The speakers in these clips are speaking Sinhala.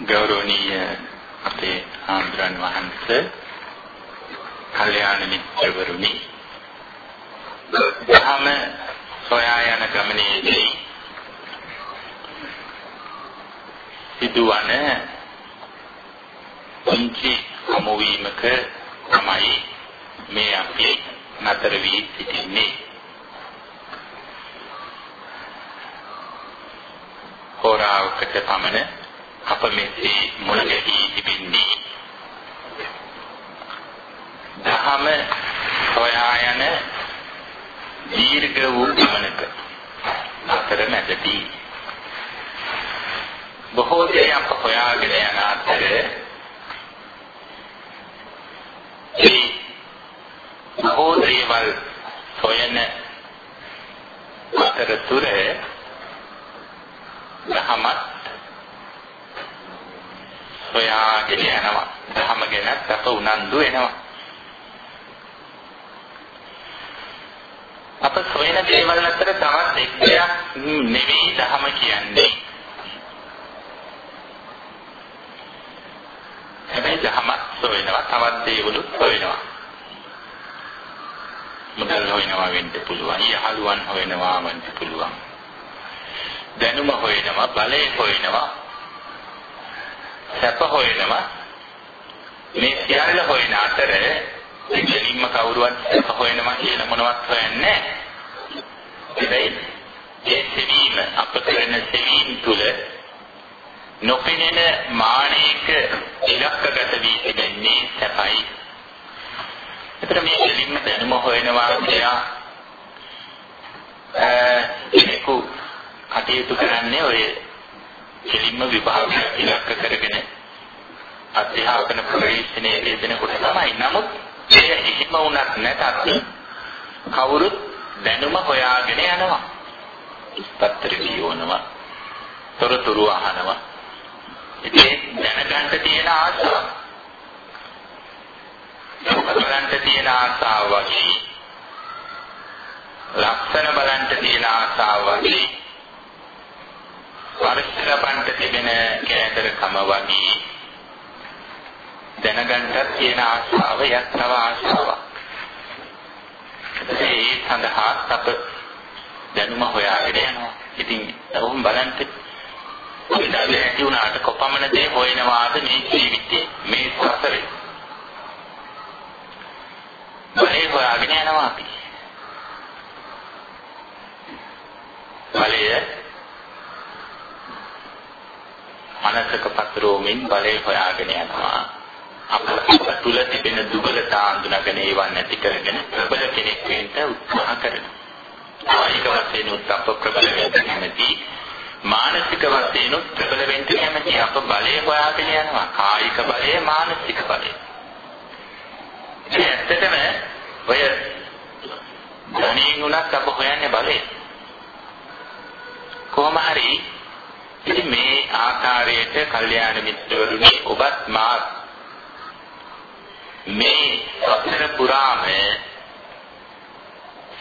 ගෞරවනීය අපේ ආන්දරන් වහන්සේ කල්යාණ මිත්‍රවරුනි. ධම සොයා යන ගමනේදී සිදුවන පුංචි හමුවීමක තමයි මේ අපි නතර වී සිටින්නේ. හෝරාවකට පමණ අප මෙසේ මුල ගැටී තිබෙන්නේ. දහම සොයා යන දීර්ඝ වූ ගමනක අතර මැදදී බොහෝ දේ අප හොයාගෙන යන අතර ඒ බොහෝ දේවල් සොයන අතරතුර දහමත් හොයාගෙන යනවා. ධම ගැනත් අප උනන්දු වෙනවා. අප සොයන දේවල් අතර තවත් එක් දෙයක් නෙවෙයි ධම කියන්නේ. හැබැයි ධමත් සොයනවා තවත් දේවලුත් හොයනවා. මුදල් හොයනවා වෙන්න පුළුවන්. යහළුවන් හොයනවා වෙන්න පුළුවන්. දැනුම හොයනවා, බලය හොයනවා, සැප හොයනවා මේ සියල්ල හොයන අතර දෙලින්ම කවුරුවත් සැප හොයනවා කියන මොනවත් හොයන්නේ නැහැ. ඒ සෙවීම අප කරන සෙවීම තුල නොපෙනෙන මානයක ඉලක්කගත වී තිබෙන්නේ සැපයි. එතකොට මේ දෙලින්ම දැනුම හොයනවා කියලා අ කෙනෙකු කටයුතු කරන්නේ ඔය කෙලින්ම විභාග ඉලක්ක කරගෙන අධ්‍යාපන ප්‍රවේශනයේ යෙදෙනකොට තමයි. නමුත් ඒ එහෙම වුණත් නැතත් කවුරුත් දැනුම හොයාගෙන යනවා. පත්‍ර ලියවනවා. තොරතුරු අහනවා. ඉතින් දැනගන්න තියෙන ආසාව. බලන්න තියෙන ආසාව වගේ ලක්ෂණ බලන්න තියෙන ආසාව වගේ පරිස්සරපන්ට තිබෙන කෑදරකම වගේ දැනගන්නත් තියෙන ආශාව යත්නව ආශාවක්. ඒ සඳහා අප දැනුම හොයාගෙන යනවා. ඉතින් ඔවුන් බලන්න ඉඳලා ඇති වුණාට කොපමණ දේ හොයනවාද මේ ජීවිතේ මේ සසරේ. බලේ හොයාගෙන යනවා අපි. බලය මනසක පතරෝමින් බලය හොයාගෙන යනවා. අප තුල තිබෙන දුබලතා අඳුනගෙන ඒවා නැති කරගෙන ප්‍රබල කෙනෙක් වෙන්න උත්සාහ කරනවා. කායික වශයෙන් උත්ප්ප ප්‍රබල වෙන්න කැමති මානසික වශයෙන් ප්‍රබල වෙන්න කැමති අප බලය හොයාගෙන යනවා. කායික බලය මානසික බලය. ඇත්තටම ඔය ධනින් උනත් අප හොයන්නේ බලය. කොහොම හරි ඉතින් මේ ආකාරයට කල්යාණ මිත්‍රවරුනි ඔබත් මා මේ සතර පුරාම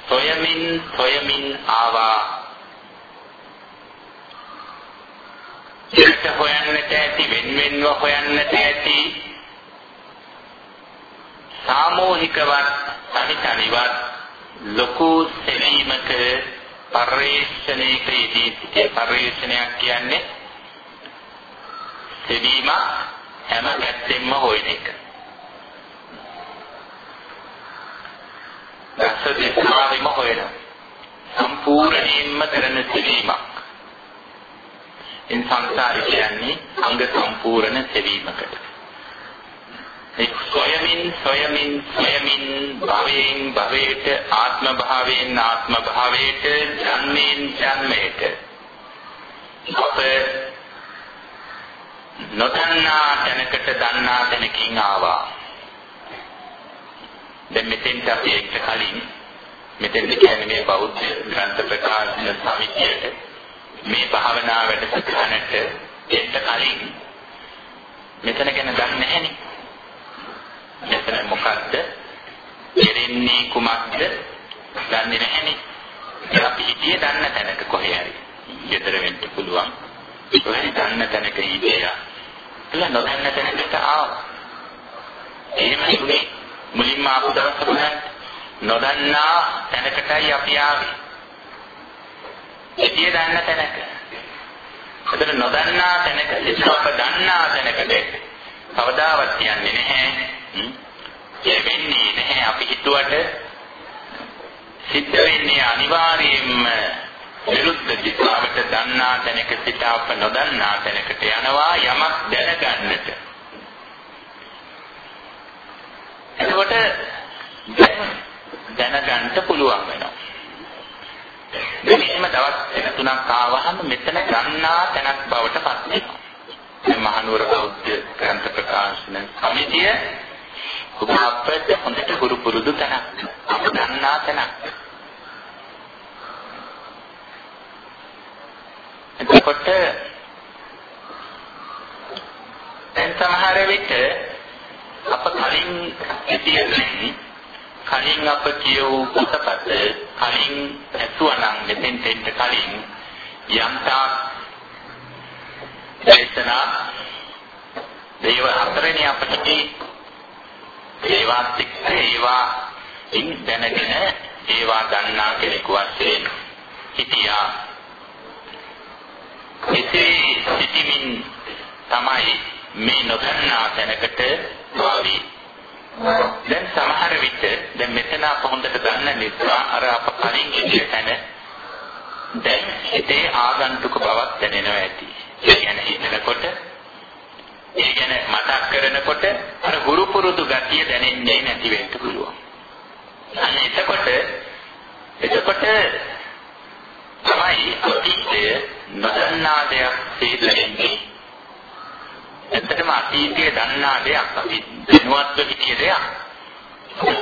සොයමින් සොයමින් ආවා. ඉත හොයන්නට ඇති වෙන්වෙන්ව හොයන්නට ඇති සාමූහිකවත් තනි තනිවත් ලොකු සෙවීමක පරිශ්‍රණයක යෙදී සිටිය පරිශ්‍රණයක් කියන්නේ සෙවීම හැම පැත්තෙම හොයන එක. දස දිශාවෙම හොයන සම්පූර්ණයෙන්ම කරන සෙවීමක්. ඉන් සංසාරي කියන්නේ අංග සම්පූර්ණ සෙවීමකට. ඒ සොයමින් සොයමින් සොයමින් භවයෙන් භවයට ආත්ම භාවයෙන් ආත්ම භාවයට ජන්මයෙන් ජන්මයට. අප නොදන්නා තැනකට දන්නා තැනකින් ආවා. දැන් මෙතෙන්ට අපි එක්ක කලින් මෙතෙන්ට කියන්නේ මේ බෞද්ධ ග්‍රන්ථ ප්‍රකාශන සමිතියට මේ භාවනා වැඩසටහනට එන්න කලින් මෙතන ගැන දන්නේ නැහෙනේ. මෙතන මොකද්ද? කෙරෙන්නේ කුමක්ද? දන්නේ නැහැනේ. අපි හිතියේ දන්න තැනක කොහේ හරි. ගෙදර වෙන්න පුළුවන්. කොහේ දන්න තැනක හිටියා. කියලා නොදන්න තැනකට ආවා. එහෙම නෙමෙයි මුලින්ම ආපු දවස් බලන්න නොදන්නා තැනකටයි අපි ආවේ. එතිය දන්න තැනක. එතන නොදන්නා තැනක ඉස්සරහ දන්නා තැනකට කවදාවත් යන්නේ නැහැ. ඒ වෙන්නේ නැහැ අපි හිතුවට සිද්ධ වෙන්නේ අනිවාර්යයෙන්ම විරුද්ධ දිශාවට දන්නා තැනක සිට අප නොදන්නා තැනකට යනවා යමක් දැනගන්නට. එතකොට දැනගන්න පුළුවන් වෙනවා. මෙන්න දවස් දෙක තුනක් ආවහම මෙතන ගන්නා තැනක් බවට පත් වෙනවා. මහනුවර බෞද්ධ ග්‍රන්ථ ප්‍රකාශන සමිතිය ඔබ අපට හොඳට ගුරු පුරුදු තැනක්. අප දන්නා තැනක්. එතකොට දැන් සමහර විට අප කලින් ඉතියන්නේ කලින් අප කියවූ පොතපත කලින් ඇසුවනම් මෙතෙන් දෙන්න කලින් යම්තා දේශනා දේව හතරෙනි අපිට ඒවාත් එක්ක ඒවා ඉන් දැනගෙන ඒවා ගන්නා කෙනෙකු වශයෙන් හිටියා. එසේ සිටිමින් තමයි මේ නොදන්නා තැනකට ආවේ දැන් සමහර විට දැන් මෙතන අප හොඳට දන්න නිසා අර අප කලින් හිටිය තැන දැන් හිතේ ආගන්තුක බවක් දැනෙනවා ඇති. ඒ ගැන හිතනකොට ඒ ගැන මතක් කරනකොට අර ගුරු පුරුදු ගතිය දැනෙන්නේ නැති වෙන්න පුළුවන්. අන්න එතකොට එතකොට තමයි අතීතය නොදන්නා දෙයක් සිහිදෙන්නේ. එතනම අතීතයේ දන්නා දෙයක් අපි දැනුවත්ව හිතිය දෙයක්.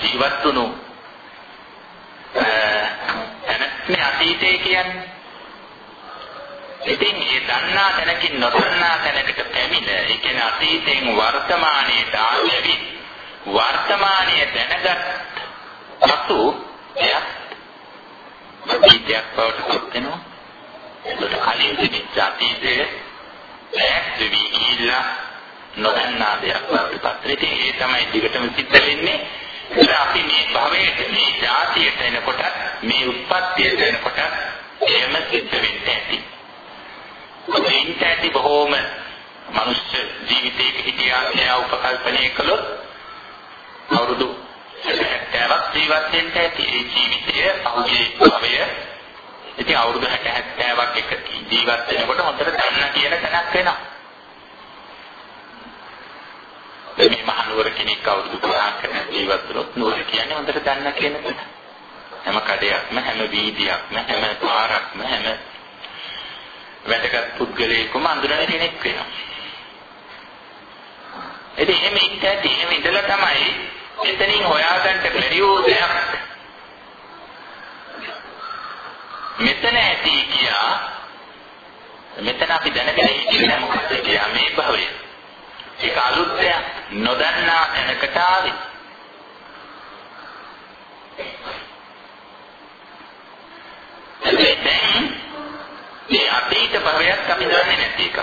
ජීවත් වුණු එනත්නේ අතීතය කියන්නේ ඉතින් මේ දන්නා තැනකින් නොදන්නා තැනකට පැමිණ, ඒ කියන්නේ අතීතයෙන් වර්තමානයට ආවෙවි වර්තමානය දැනගත් අතු එයත් අතීතයක් බවට පත් වෙනවා. ඒකට කලින් තිබිච්ච අතීතයේ ඈත් වෙවි ගිහිල්ලා නොදන්නා දෙයක් බවට පත් වෙනවා. ඉතින් ඒ තමයි දිගටම සිද්ධ වෙන්නේ. ඒක අපි මේ භවයේ මේ જાතියට එනකොට මේ උත්පත්තියට එනකොට එහෙම සිද්ධ වෙන්නේ නැති. ඉන්ට ඇති බොහෝම මනුෂ්‍ය ජීවිතයක හිටියා කියලා උපකල්පනය කළොත් අවුරුදු 70ක් ජීවත් වෙන්න ඇති. ඒ ජීවිතය පහුගිය භවය. ඉතින් අවුරුදු 60 70ක් එක ජීවත් වෙනකොට හොඳට දන්න කියන තැනක් වෙනවා. මේ මහනුවර කෙනෙක් අවුරුදු 5ක ජීවත් වුණොත් නුවර කියන්නේ හොඳට දන්න කියන තැන. හැම කඩයක්ම හැම වීදියක්ම හැම පාරක්ම හැම වැදගත් පුද්ගලයෙකුම අඳුරන කෙනෙක් වෙනවා. ඉතින් එහෙම ඉන්න ඇති එහෙම ඉඳලා තමයි එතනින් හොයාගන්න බැරි වූ දෙයක් මෙතන ඇති කියා මෙතන අපි දැනගෙන ඉන්නේ මොකද කියා මේ භවය. ඒක අලුත් දෙයක් නොදන්නා තැනකට ආවේ. දැන් මේ අතීත භවයක් අපි දන්නේ නැති එකක්.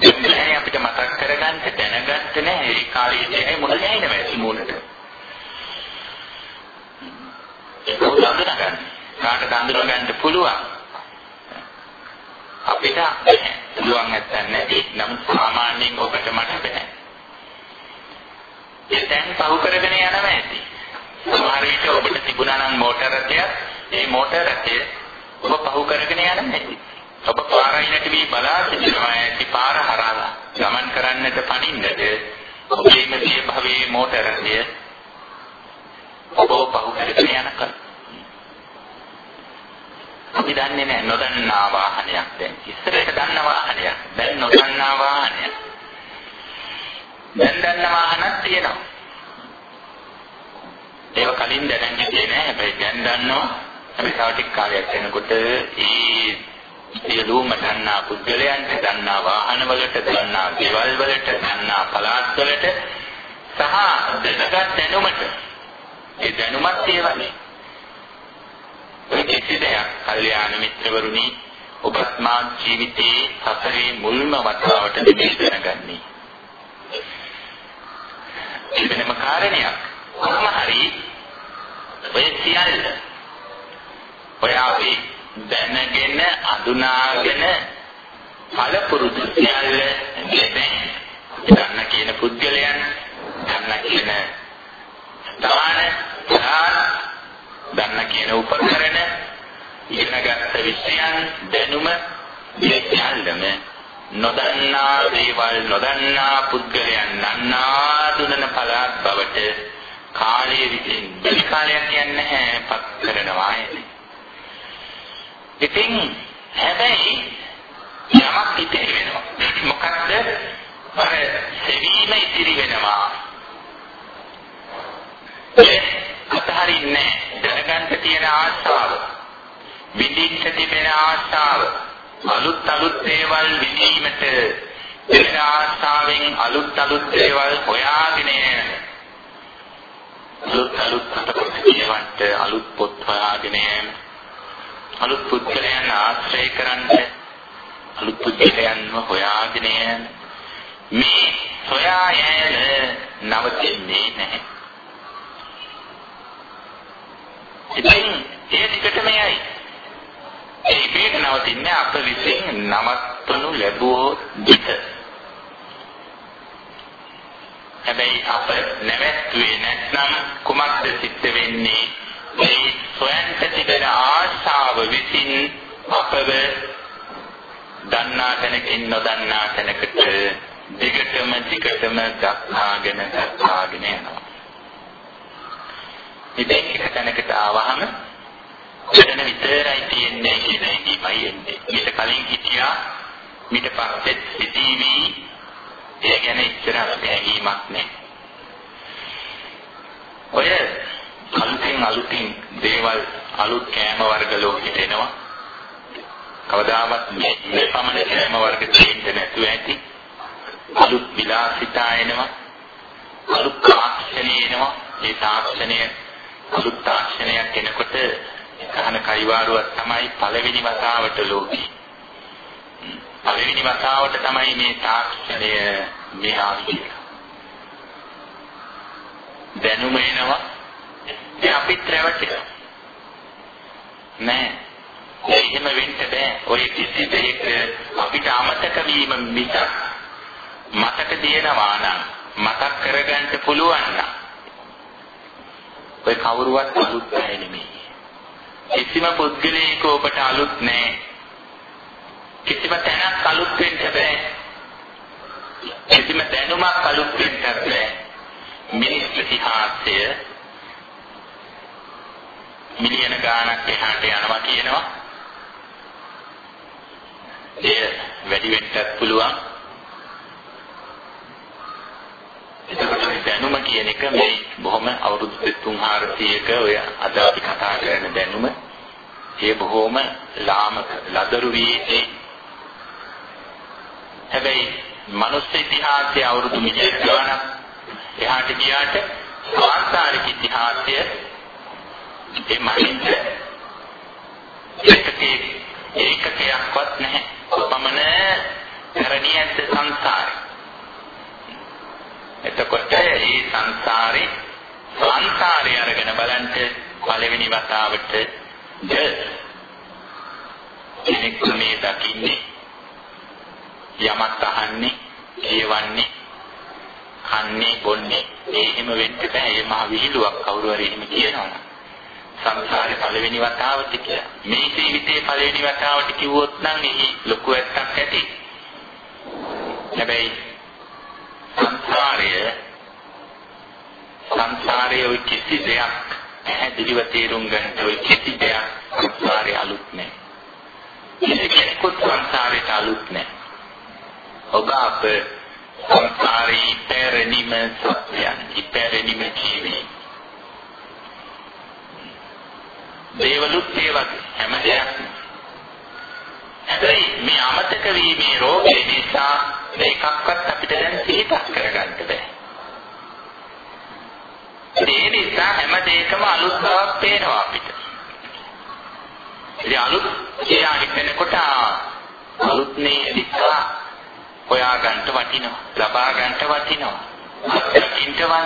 ඒක අපිට මතක් කරගන්න දැනගන්න නැහැ ඒ කාලේ ඉන්නේ මොන නැිනව ඇති මොනට. ඒක උදාහරණ කාට දඳුර ගන්න පුළුවන්. අපිට පුළුවන් නැත්තන් නැති නම් සාමාන්‍යයෙන් ඔබට මට බෑ. ඒ දැන් පහු කරගෙන යනවා ඇති. සමහර විට ඔබට තිබුණා නම් මෝටර රථයක් ඒ මෝටර රථය ඔබ පහු කරගෙන යන්න නැති. ඔබ පාරයිනට වී බලා සිටිනවා ඇති පාර හරහා ගමන් කරන්නට පනින්නද ඔබේ මෙතිය භවයේ මෝටරය ඔබ පහු කරගෙන යනකල්. අපි දන්නේ නැහැ නොදන්නා වාහනයක් දැන්. ඉස්සරහට දන්න වාහනයක්. දැන් නොදන්නා වාහනයක්. දැන් දන්න වාහනක් තියෙනවා. ඒව කලින් දැනන් හිටියේ නෑ. හැබැයි දැන් දන්නවා. අපි තව ටික කාලයක් යනකොට ඒ සියලුම දන්නා පුද්ගලයන්ට දන්නා වාහනවලට දන්නා ගෙවල් වලට දන්නා පළාත් වලට සහ දැනගත් දැනුමට ඒ දැනුමත් ඒ වගේ ඔය කිසි දෙයක් කල්යාණ මිත්‍රවරුනි ඔබත් මා ජීවිතයේ සතරේ මුල්ම වතාවට දෙමේ දැනගන්නේ. වෙනම කාරණයක්. කොහොම හරි ඔය සියල්ල ඔය අපි දැනගෙන අඳුනාගෙන පළපුරුදු සියල්ල ලැබෙන ගන්න කියන පුද්ගලයන් ගන්න කියන ස්ථාන ප්‍රාණ ගන්න කියන උපකරණ ඉගෙනගත්ත විෂයන් දැනුම මේ සියල්ලම නොදන්නා දේවල් නොදන්නා පුද්ගලයන් නන්නා දුනන පළාත් බවට කාලයේ විසින් බැරි කාලයක් කියන්නේ නැහැ පත් කරනවා ඇති. ඉතින් හැබැයි යමක් ඉතිරි වෙනවා. මොකක්ද? අර සෙවීම ඉතිරි වෙනවා. ඒ අතහරින්නේ දැනගන්න තියෙන ආශාව. විඳින්න තිබෙන ආශාව. අලුත් අලුත් දේවල් විඳීමට දෙන ආශාවෙන් අලුත් අලුත් දේවල් හොයාගෙන අලුත් අලුත් පොත් කියවන්න අලුත් පොත් හොයාගෙන අලුත් පුද්ගලයන් ආශ්‍රය කරන්නේ අලුත් පුද්ගලයන්ව හොයාගෙන මේ සොයා යෑම නවතින්නේ නැහැ. ඉතින් ඒ දිගටම යයි. ඒ ඉබේට නවතින්නේ අප විසින් නවත්වනු ලැබුවෝ දිට. හැබැයි අප නැවැත්තුවේ නැත්නම් කුමක්ද සිද්ධ වෙන්නේ? මේ සොයන්ට තිබෙන ආශාව විසින් අපව දන්නා තැනකින් නොදන්නා තැනකට දිගටම දිගටම දක්වාගෙන දක්වාගෙන යනවා. ඉතින් එක තැනකට ආවහම එතන විතරයි තියෙන්නේ කියන එකයි එන්නේ. ඊට කලින් හිටියා ඊට පස්සේ සිටීවි ඒ ගැන ඉච්චර හැඟීමක් නැහැ. ඔය අලුතින් අලුතින් දේවල් අලුත් කෑම වර්ග ලෝකෙට එනවා. කවදාවත් මේ පමණ කෑම වර්ග දෙන්න නැතුව ඇති. අලුත් විලාසිතා එනවා. අලුත් තාක්ෂණය එනවා. ඒ තාක්ෂණය අලුත් තාක්ෂණයක් එනකොට කහන කයිවාරුවක් තමයි පළවෙනි වතාවට ලෝකේ. පළවෙනි වතාවට තමයි මේ තාක්ෂණය මේ ආවිය. දැනුම එනවා. ඒ අපිත් රැවටෙනවා. නෑ. එහෙම වෙන්න බෑ. ඔය කිසි දෙයක අපිට අමතක වීම මිසක් මතක තියෙනවා නම් මතක් කරගන්න පුළුවන් නම් ඔය කවුරුවත් අලුත් නැහැ නෙමෙයි. කිසිම පුද්ගලයෙක් ඔබට අලුත් නැහැ. කිසිම තැනක් අලුත් වෙන්න බෑ. කිසිම දැනුමක් අලුත් වෙන්න බෑ. මිනිස් ඉතිහාසය මිලියන ගාණක් එහාට යනවා කියනවා. එය වැඩි වෙන්නත් පුළුවන්. එතකොට දැනුම කියන එක මේ බොහොම අවුරුදු 3400ක ඔය අද අපි කතා කරන දැනුම ඒ බොහොම ලාමක ලදරු වී හැබැයි මනුස්ස ඉතිහාසයේ අවුරුදු මිලියන ගණනක් එහාට ගියාට සාංශාරික ඉතිහාසය ඒ මනින්ද ඒකකේ ඒකකයක්වත් නැහැ. කොපමණ කරණියත් සංසාරේ. එතකොට මේ සංසාරේ සංසාරේ අරගෙන බලන්න පළවෙනි වතාවට ද කෙනෙක් මේ දකින්නේ යමක් අහන්නේ කියවන්නේ කන්නේ බොන්නේ ඒ එහෙම වෙන්න බෑ. ඒ මහ විහිළුවක් කවුරු හරි එහෙම කියනවා. සංසාරේ පළවෙනි වතාවට කියලා මේ ජීවිතේ පළවෙනි වතාවට කිව්වොත් නම් එහි ලොකු ඇත්තක් ඇති හැබැයි සංසාරය සංසාරයේ ඔය කිසි දෙයක් පැහැදිලිව තේරුම් ගන්නට ඔය කිසි දෙයක් සංසාරේ අලුත් නැහැ. කිසි කෙනෙකුත් සංසාරේට අලුත් නැහැ. ඔබ අප සංසාරේ ඉපැරණිම සත්‍යයන් ඉපැරණිම ජීවී. දේවලුත් ඒ වගේ හැම දෙයක්ම හැබැයි මේ අමතක වීමේ රෝගය නිසා මේකක්වත් අපිට දැන් සිහිපත් කරගන්න බෑ. ඒ නිසා හැම දෙයකම අලුත් බවක් පේනවා අපිට. ඉතින් අලුත් කියලා හිතනකොට අලුත් නේ නිසා හොයා ගන්නට වටිනවා. ලබා ගන්නට වටිනවා. දකින්න වටිනවා.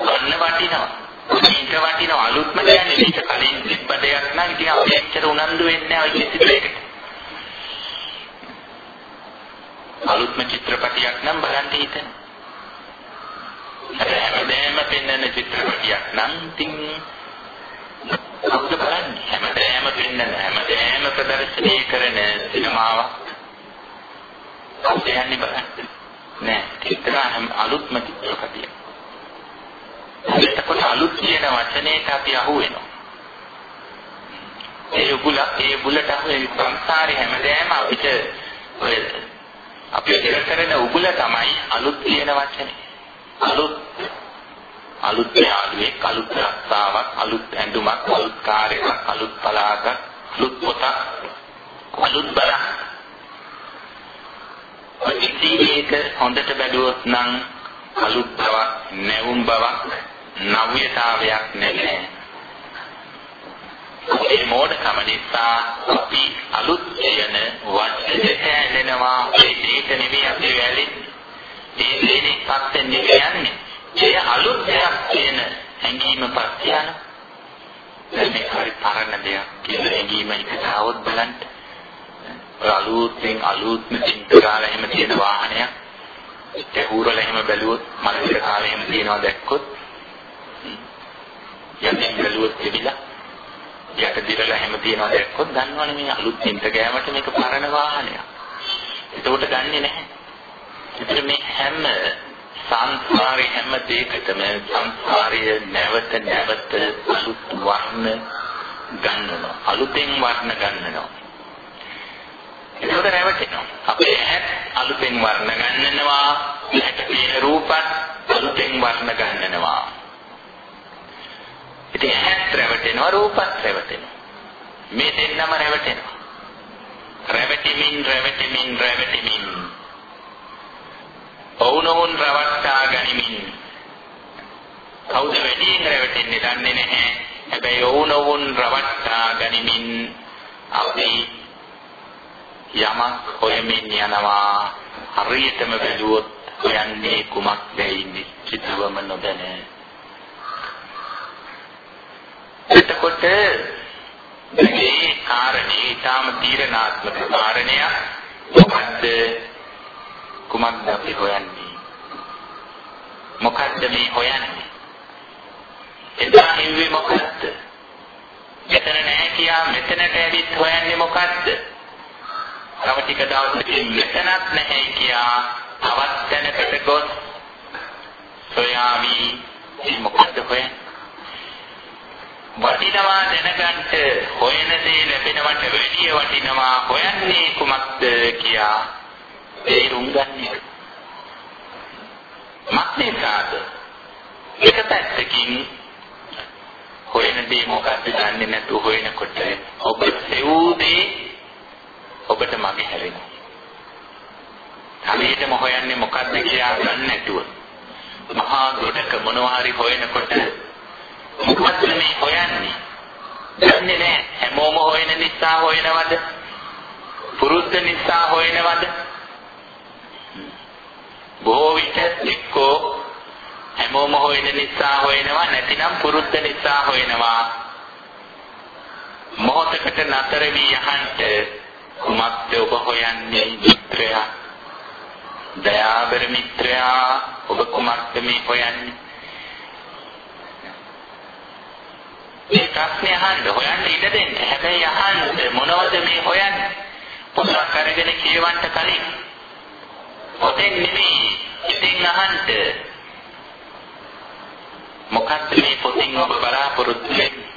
ගන්න වටිනවා. ඊට වටිනවා අලුත්ම කියන්නේ මේක කලින් තිබ්බ දෙයක් නම් ඉතින් අපි එච්චර උනන්දු වෙන්නේ නැහැ ඔය කිසි දෙයකට. අලුත්ම චිත්‍රපටියක් නම් බලන්න හිතෙන. හැමදේම පෙන්වන චිත්‍රපටියක් නම් ඉතින් කවුද බලන්නේ? හැමදේම පෙන්වන හැමදේම ප්‍රදර්ශනය කරන සිනමාවක්. කවුද යන්නේ බලන්න? නෑ, චිත්‍ර අලුත්ම චිත්‍රපටියක්. එතකොට අලුත් කියන වචනේට අපි අහු වෙනවා. ඒ බුල ඒ බුලට අහු වෙන සංසාරේ හැමදේම අපිට ඔය අපි ඉර කරන උගුල තමයි අලුත් කියන වචනේ. අලුත් අලුත් යාළුවෙක් අලුත් රස්සාවක් අලුත් ඇඳුමක් අලුත් කාර්යයක් අලුත් පලාතක් අලුත් පොතක් අලුත් බලක් ඔය ඉතින් හොඳට බැලුවොත් නම් අලුත් බවක් නැවුම් බවක් නව්‍යතාවයක් නැහැ ඒ මෝඩකම නිසා අපි අලුත් කියන වචනයට ඇලෙනවා ඒක නෙමෙයි අපි වැළෙන්නේ. ඒ දෙනේ පස්සෙන් නෙමෙයි ඒ අලුත් දෙයක් කියන හැඟීම පස්සියන. දැන් මේ හරි පරණ දෙයක් කියන හැඟීම එකට આવොත් බලන්න. අලුත්ෙන් අලුත්ම චින්තකාල එහෙම තියෙන වාහනයක් ඒ හූරල එහෙම බැලුවොත් මනසේ කාලේ එහෙම තියනවා දැක්කොත් යන්නේ බැලුවොත් තිබිලා යට දිරලා හැම තියනවා දැක්කොත් දන්නවනේ මේ අලුත් ඉන්ට ගෑමට මේක පරණ වාහනයක්. එතකොට ගන්නෙ නැහැ. ඒතර මේ හැම සංස්කාරේ හැම දෙයකටම සංස්කාරය නැවත නැවත අලුත් වර්ණ ගන්නවා. අලුතෙන් වර්ණ ගන්නවා. ඒකට රැවටෙනවා. අපේ ඇහත් අලුතෙන් වර්ණ ගන්නනවා. ඇහැට පේන රූපත් අලුතෙන් වර්ණ ගන්නනවා. ඉතින් ඇහත් රැවටෙනවා රූපත් රැවටෙනවා. මේ දෙන්නම රැවටෙනවා. රැවටෙමින් රැවටෙමින් රැවටෙමින් ඔවුනොවුන් රවට්ටා ගනිමින් කවුද වැඩියෙන් රැවටෙන්නේ දන්නේ නැහැ. හැබැයි ඔවුනොවුන් රවට්ටා ගනිමින් අපි යමක් හොයමින් යනවා හරියටම බැලුවොත් හොයන්නේ කුමක්දයි නිශ්චිතවම නොදැන එතකොට මේ කාරණේ ඊටාම තීරණාත්මක කාරණයක්. මොකද්ද? කුමක්ද අපි හොයන්නේ? මොකද්ද මේ හොයන්නේ? එදා හිව්වේ මොකද්ද? මෙතන නැහැ කියා මෙතනට ඇවිත් හොයන්නේ මොකද්ද? තව ටික දවසකින් මෙතනත් නැහැ කියා තවත් තැනකට ගොස් සොයාමි මොකද්ද හොයන්නේ? වටිනවා දැනගන්න හොයන දේ ලැබෙනවට වැඩිය වටිනවා හොයන්නේ කුමක්ද කියා තේරුම් ගන්න. මක්නේසාද එක පැත්තකින් හොයන දේ මොකක්ද දන්නේ නැතුව හොයනකොට ඔබ සෙව්දේ ඔබට මගේ හැරෙනවා. හරියටම හොයන්නේ මොකක්ද කියලා දන්නේ නැතුව මහා ගොඩක මොනවා හරි හොයනකොට මොකක්ද මේ හොයන්නේ? දන්නේ නැහැ. හැමෝම හොයන නිසා හොයනවද? පුරුද්ද නිසා හොයනවද? බොහෝ විට එක්කෝ හැමෝම හොයන නිසා හොයනවා නැතිනම් පුරුද්ද නිසා හොයනවා. මොහොතකට නතර වී යහන්ට කුමක්ද ඔබ හොයන්නේ මිත්‍රයා? දයාබර මිත්‍රයා ඔබ කුමක්ද මේ හොයන්නේ? මේ ප්‍රශ්නේ අහන්න හොයන්න ඉඩ දෙන්න. හැබැයි අහන්න මොනවද මේ හොයන්නේ? පොතක් අරගෙන කියවන්න කලින්. පොතෙන් නෙමෙයි ඉතින් අහන්න. මොකක්ද මේ පොතින් ඔබ බලාපොරොත්තු වෙන්නේ?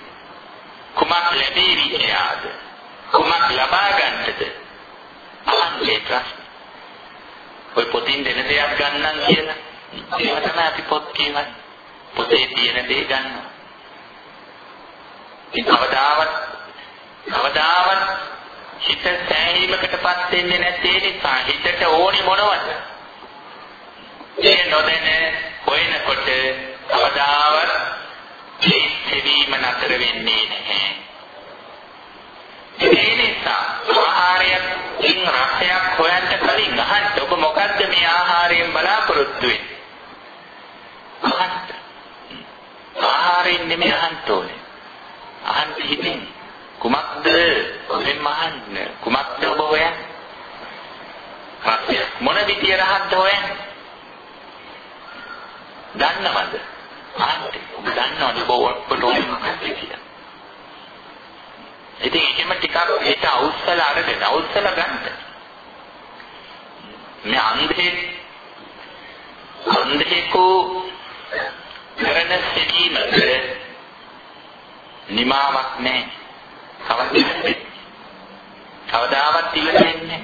කුමක් ලැබෙවි එයාද? කුමක් ලබා ගන්නද? අහන්නේ ප්‍රශ්න. ඔය පොතින් දෙන දෙයක් ගන්නම් කියලා. ඒව තමයි අපි පොත් කියවන්නේ. පොතේ තියෙන දේ ගන්නවා. අපි කවදාවත් කවදාවත් හිත සෑහීමකටපත් වෙන්නේ නැති නිසා හිතට ඕනි මොනවද? ඒ නොදැන හොයනකොට කවදාවත් ජීවිතේම නතර වෙන්නේ නැහැ. ඒ නිසා ආහාරයක් ඉන් රසයක් හොයන්න කලින් අහන්න ඔබ මොකද්ද මේ ආහාරයෙන් බලාපොරොත්තු වෙන්නේ? අහන්න. ආහාරයෙන් නෙමෙයි අහන්න ඕනේ. අහන්න හිතෙන් කුමක්ද ඔබෙන් අහන්න කුමක්ද ඔබ හොයන්නේ? රහත්ය මොන විදිය රහත්ද හොයන්නේ? දන්නවද? අහන්න. ඔබ දන්නවද ඔබ ඔක්කොට ඕනේ කියලා? ඉතින් එහෙම ටිකක් හිත අවුස්සලා අරගෙන අවුස්සලා ගන්න. මේ අන්ධේ අන්ධේකෝ කරන සිටීමක නිමාවක් නැහැ. කවදාවත් කවදාවත් ඉවරෙන්නේ නැහැ.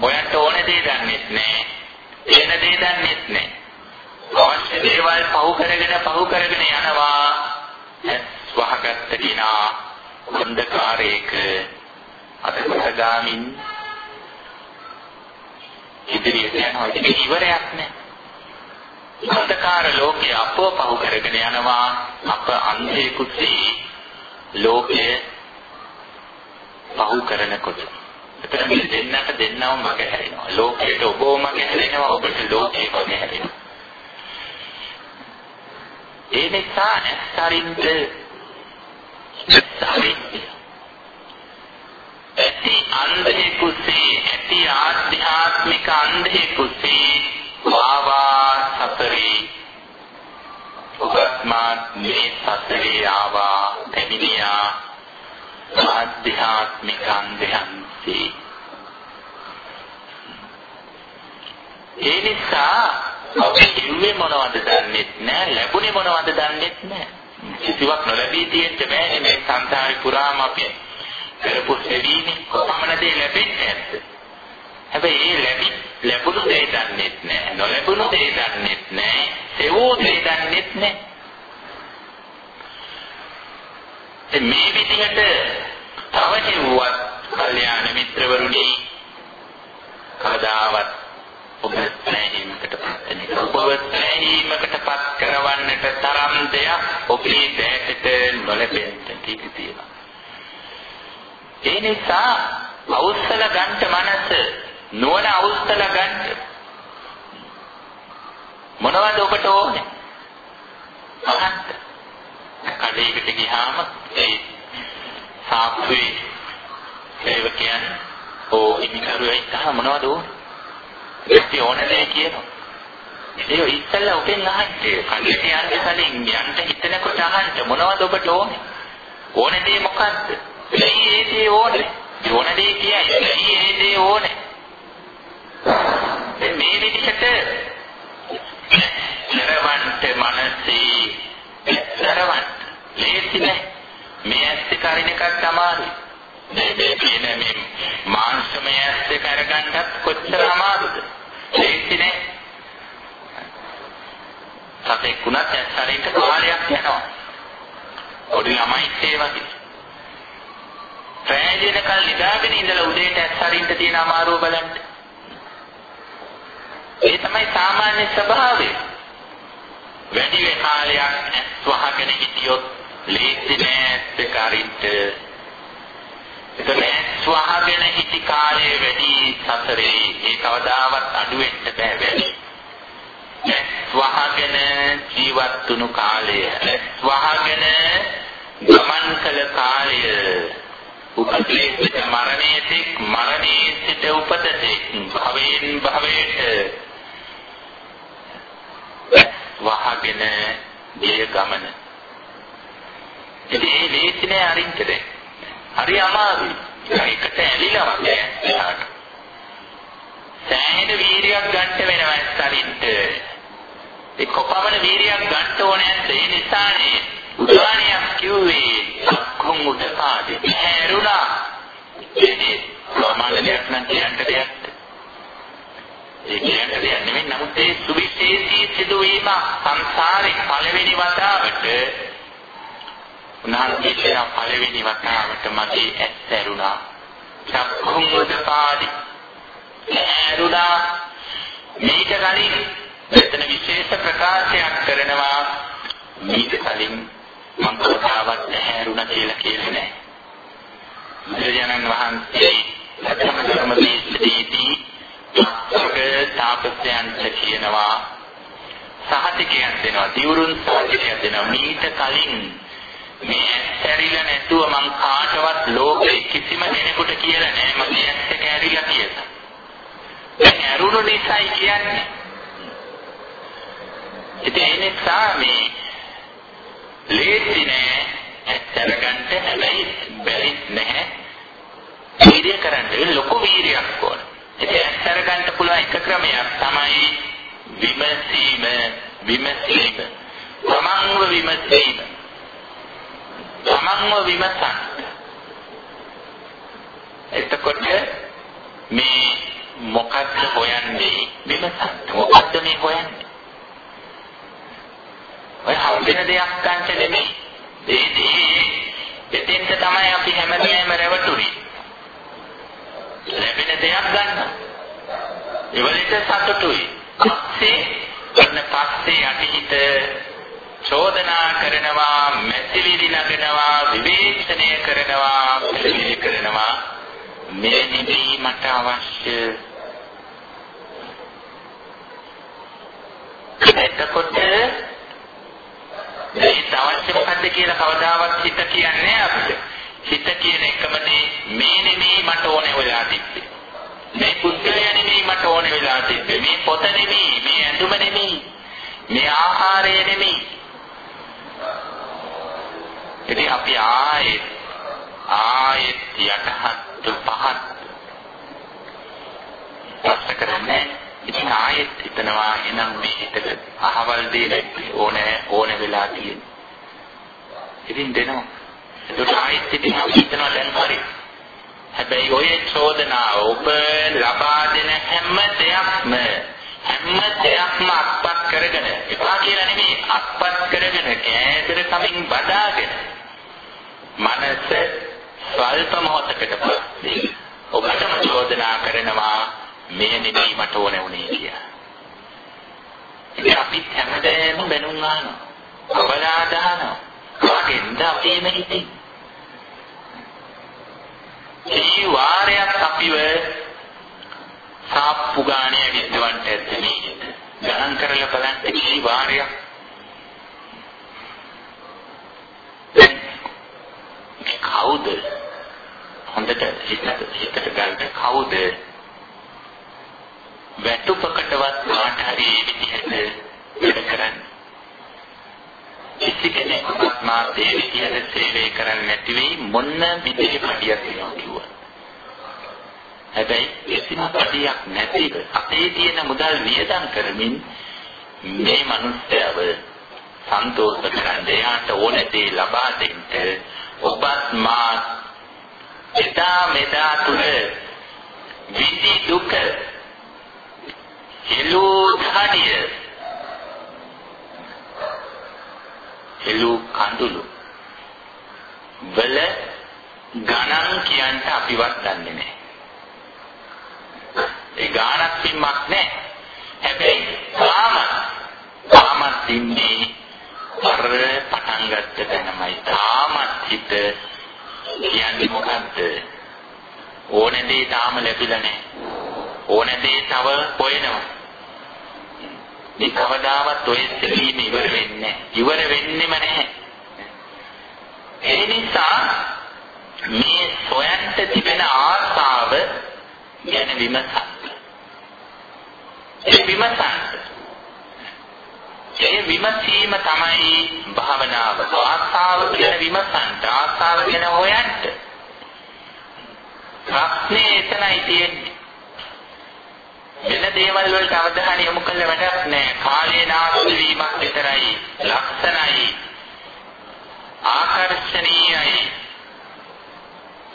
ඔයන්ට ඕන දේ දන්නෙත් නැහැ. එන දේ දන්නෙත් නැහැ. අවශ්‍ය දේවල් පහු කරගෙන පහු කරගෙන යනවා. වහගත්ත කෙනා අන්ධකාරයක අතකට ගාමින් ඉදිරියට යනවා. ඒක ඉවරයක් නෑ. අන්ධකාර ලෝකයේ අපව පහු කරගෙන යනවා අප අන්ධයෙකුසේ ලෝකය පහු කරනකොට. එතන මේ දෙන්නට දෙන්නම මග හැරෙනවා. ලෝකයට ඔබව මග හැරෙනවා ඔබට ලෝකේ මග හැරෙනවා. ඒ නිසා ඇත්තරින්ද ඇත්තරින්ද ඇති අන්ධයෙකුසේ ඇති ආධ්‍යාත්මික අන්ධයෙකුසේ ආවා සසරේ ඔබත්මා මේ සසරේ ආවා පැමිණියා ආධ්‍යාත්මික අන්ධයන්සේ ඒ නිසා අපි ඉන්නේ මොනවද දන්නෙත් නෑ ලැබුණේ මොනවද දන්නෙත් නෑ කිසිවක් නොලැබී තියෙන්න බෑනේ මේ සංසාරේ පුරාම අපි කරපු සෙවීමේ කොපමණ දේ ලැබෙන්නේ නැද්ද? හැබැයි ඒ ලැබි ලැබුණු දේ දන්නෙත් නැහැ. නොලැබුණු දේ දන්නෙත් නැහැ. සෙවූ දේ දන්නෙත් නැහැ. මේ විදිහට තව කිව්වත් කල්යාණ මිත්‍රවරුනි කවදාවත් ඔබ ස්නේහීමකට පත් වෙන්නේ. ඔබව ස්නේහීමකට පත් කරවන්නට තරම් දෙයක් ඔබේ දැසට නොලැබෙන්න තියෙනවා. ඒ නිසා අවුස්සල ගන්න මනස නුවණ අවුස්සල ගන්න මොනවද ඔබට ඕනේ? අහන්න. කඩේකට ගියාම ඒ සාප්පුවේ ඒව කියන්නේ ඕ ඉනිකරුවයි තහ මොනවද ඕනේ? ඒත් ඕනේ දේ කියනවා. ඒක ඉස්සෙල්ලා ඔබෙන් අහන්නේ කඩේට යන්න කලින් යන්න හිතනකොට අහන්න මොනවද ඔබට ඕනේ? ඕනේ දේ මොකද්ද? ඇයි ඒ දේ ඕනේ? ඕන දේ කියයි. ඇයි ඒ දේ ඕනේ? මේ විදිහට ලේසි නෑ. මේ ඇස් දෙක අරින එකත් අමාරුයි. මේ මේ කියන මේ මාංශමය ඇස් දෙක අරගන්නත් කොච්චර අමාරුද? ලේසි නෑ. සතෙක් උනත් ඇස් අරින්න කාලයක් යනවා. පොඩි ළමයිත් ඒ වගේ. රැය දෙනකල් නිදාගෙන ඉඳලා උදේට ඇස් අරින්න තියෙන අමාරුව බලන්න. ඒ තමයි සාමාන්‍ය ස්වභාවය. වැඩි වේ කාලයක් ඇස් වහගෙන හිටියොත් ලේසි නෑ ඇස් අරින්න. එතන ඇස් වහගෙන හිටි කාලය වැඩි සසරේ ඒ කවදාවත් අඩු වෙන්න බෑ වැඩි. ඇස් වහගෙන ජීවත් වුණු කාලය. ඇස් වහගෙන ගමන් කළ කාලය. උපතේ සිට මරණයේ සිට මරණයේ සිට උපතේ භවයෙන් භවයට වහගෙන ගිය ගමන. ඉතින් ඒ ලේසිනේ අරින්ට දැන් හරි අමාරුයි. ඒකට ඇලිලා වගේ සෑහෙන වීරියක් ගන්න වෙනවා ඇත්තරින්ට ඒ කොපමණ වීරියක් ගන්න ඕනේ ඒ නිසානේ උදාහරණයක් කිව්වේ සක්කුම් උදපාදේ හැරුණා. ඒ සාමාන්‍ය දෙයක් නම් කියන්න දෙයක්. ඒ කියන්න දෙයක් නෙමෙයි. නමුත් ඒ සුවිශේෂී සිදුවීම සංසාරේ පළවෙනි වතාවට උන්වහන්සේ කියන පළවෙනි වතාවට මගේ ඇස් ඇරුණා. සක්කුම් උදපාදේ හැරුණා මේක කලින් මෙතන විශේෂ ප්‍රකාශයක් කරනවා. මීට කලින් මම කතාවක් ඇහැරුණා කියලා කියන්නේ නැහැ. බුදුරජාණන් වහන්සේ ධර්ම ධර්ම දේශනාවේදී සුගතා තාපසයන්ට කියනවා සහතිකයක් දෙනවා දිවුරුන් සහතිකයක් දෙනවා. මීට කලින් මේ ඇත්තරිලා නැතුව මං කාටවත් ලෝකේ කිසිම කෙනෙකුට කියලා නෑ මගේ ඇත්ත කැරිලා කියලා. දැන් ඇරුණු නිසායි කියන්නේ. ඉතින් ඒ නිසා මේ ලේසි නෑ ඇත්තර ගන්න හැබැයි බැරි නැහැ. වීර්ය කරන්න ලොකු වීර්යයක් ඕන. ඉතින් ඇත්තර ගන්න පුළුවන් එක ක්‍රමයක් තමයි විමසීම විමසීම තමන්ව විමසීම තමන්ව විමසන්න. එතකොට මේ මොකද්ද හොයන්නේ? විමසන්න. මොකද්ද මේ හොයන්නේ? ඔය හම්බෙන දෙයක් ගන්නට නෙමෙයි. ඒ දේ එතෙන්ට තමයි අපි හැමදේම රැවටුනේ. ලැබෙන දෙයක් ගන්න. ඒවලට සතුටුයි. පස්සේ අන්න පස්සේ යටිහිත චෝදනා කරනවා මෙසිවිලි නගනවා විවේචනය කරනවා පිළිවිලි කරනවා මේ නිදී මට අවශ්‍ය එතකොට මේ අවශ්‍ය මොකද්ද කියලා කවදාවත් හිත කියන්නේ අපිට හිත කියන එකම දේ මේ නෙමෙයි මට ඕනේ වෙලා තිබ්බේ මේ පුද්ගලයා නෙමෙයි මට ඕන වෙලා තිබ්බේ. මේ පොත නෙමෙයි, මේ ඇඳුම නෙමෙයි. මේ ආහාරය නෙමෙයි. ඉතින් අපි ආයෙත් ආයෙත් යටහත් පහත් ප්‍රශ්න කරන්නේ ඉතින් ආයෙත් හිතනවා එනම් මේ හිතට අහවල් දේ ඕනේ ඕනේ වෙලා තියෙන්නේ. ඉතින් දෙනවා. ඒකට ආයෙත් ඉතින් අපි හිතනවා දැන් හරියි. හැබැයි ඔය චෝදනාව ඔබ ලබා දෙන හැම දෙයක්ම හැම දෙයක්ම අත්පත් කරගෙන එපා කියලා නෙමෙයි අත්පත් කරගෙන කෑදර කමින් බදාගෙන මනස ස්වල්ප මොහොතකට පස්සේ ඔබටම චෝදනා කරනවා මේ නෙමෙයි මට ඕන උනේ කියලා. ඉතින් අපි හැමදේම බැනුම් අහනවා. අවලාදහනවා. කාගෙන්ද අපි මේ හිතේ? කී වාරයක් අපිව සාප්පු ගානේ විද්වන්ට ඇත්තේ ගණන් කරලා බලන්න කී වාරයක් කවුද? හොඳට හිතට හිතට ගන්න කවුද? වැටුපකටවත් කාට හරි මේ විදිහට වැඩ කරන්නේ? කිසි කෙනෙකුට මා මේ විදිහට සේවය කරන්නේ නැති වෙයි. මොන්න විදිහේ පඩියක් වෙනවා කිව්වා. හැබැයි කිසිම පඩියක් නැතිව අපේ තියෙන මුදල් වියදම් කරමින් මේ මිනිස්යාව සන්තෝෂ කරන්න එයාට ඕන දේ ලබා දෙන්න ඔබත් මා එදා මෙදා තුර විදි දුක හෙළූ ධාඩිය හෙළු කඳුළු වල ගණන් කියන්න අපිවත් දන්නේ නැහැ. ඒ ගානක් පින්මක් නැහැ. හැබැයි තාම තාමත් ඉන්නේ අර පටන් ගත්ත තැනමයි තාමත් හිත කියන්නේ මොකද්ද? ඕන දේ තාම ලැබිලා නැහැ. ඕන දේ තව හොයනවා. මේ කවදාවත් ඔය සෙලීම ඉවර වෙන්නේ ඉවර වෙන්නෙම නැහැ. ඒ නිසා මේ සොයන්ට තිබෙන ආසාව ගැන විමසන්න. ඒ විමසන්න. ඒ විමසීම තමයි භාවනාව. ආස්තාව කියන විමසන්න, ආස්තාව කියන හොයන්න. ප්‍රශ්නේ එතනයි තියෙන්නේ. වෙන දේවල් වලට අවධානය යොමු කළ වැඩක් නැහැ. කාලේ නාස්ති වීමක් විතරයි ලක්ෂණයි. ආකර්ෂණීයයි.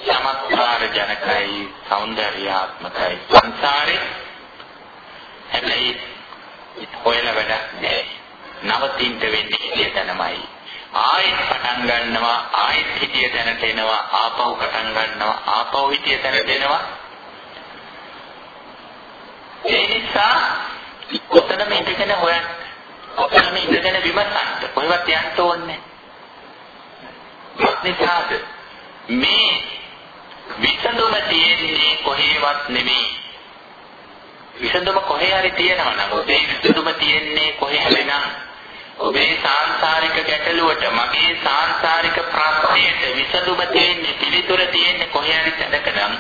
චමත්කාර ජනකයි, సౌందర్యාත්මකයි. සංසාරේ හැබැයි හොයලා වැඩක් නැහැ. නවතින්න වෙන්නේ හිතේ තැනමයි. ආයෙත් පටන් ගන්නවා ආයෙත් හිතේ තැනට එනවා ආපහු පටන් ගන්නවා ආපහු හිතේ තැනට එනවා ඒ නිසා කොතනම ඉඳගෙන හොයන්න. කොතනම ඉඳගෙන විමසන්න. කොහෙවත් යන්න ඕනේ නිසාද මේ විසඳුම තියෙන්නේ කොහෙවත් නෙමෙයි. විසඳුම කොහේ හරි තියෙනවා නම් ඔබේ විසඳුම තියෙන්නේ කොහේ හරි නම් ඔබේ සාංශාරික ගැටලුවට මගේ සාංශාරික ප්‍රශ්නයට විසඳුම තියෙන්නේ පිළිතුර තියෙන්නේ කොහේ හරි තැනක නම්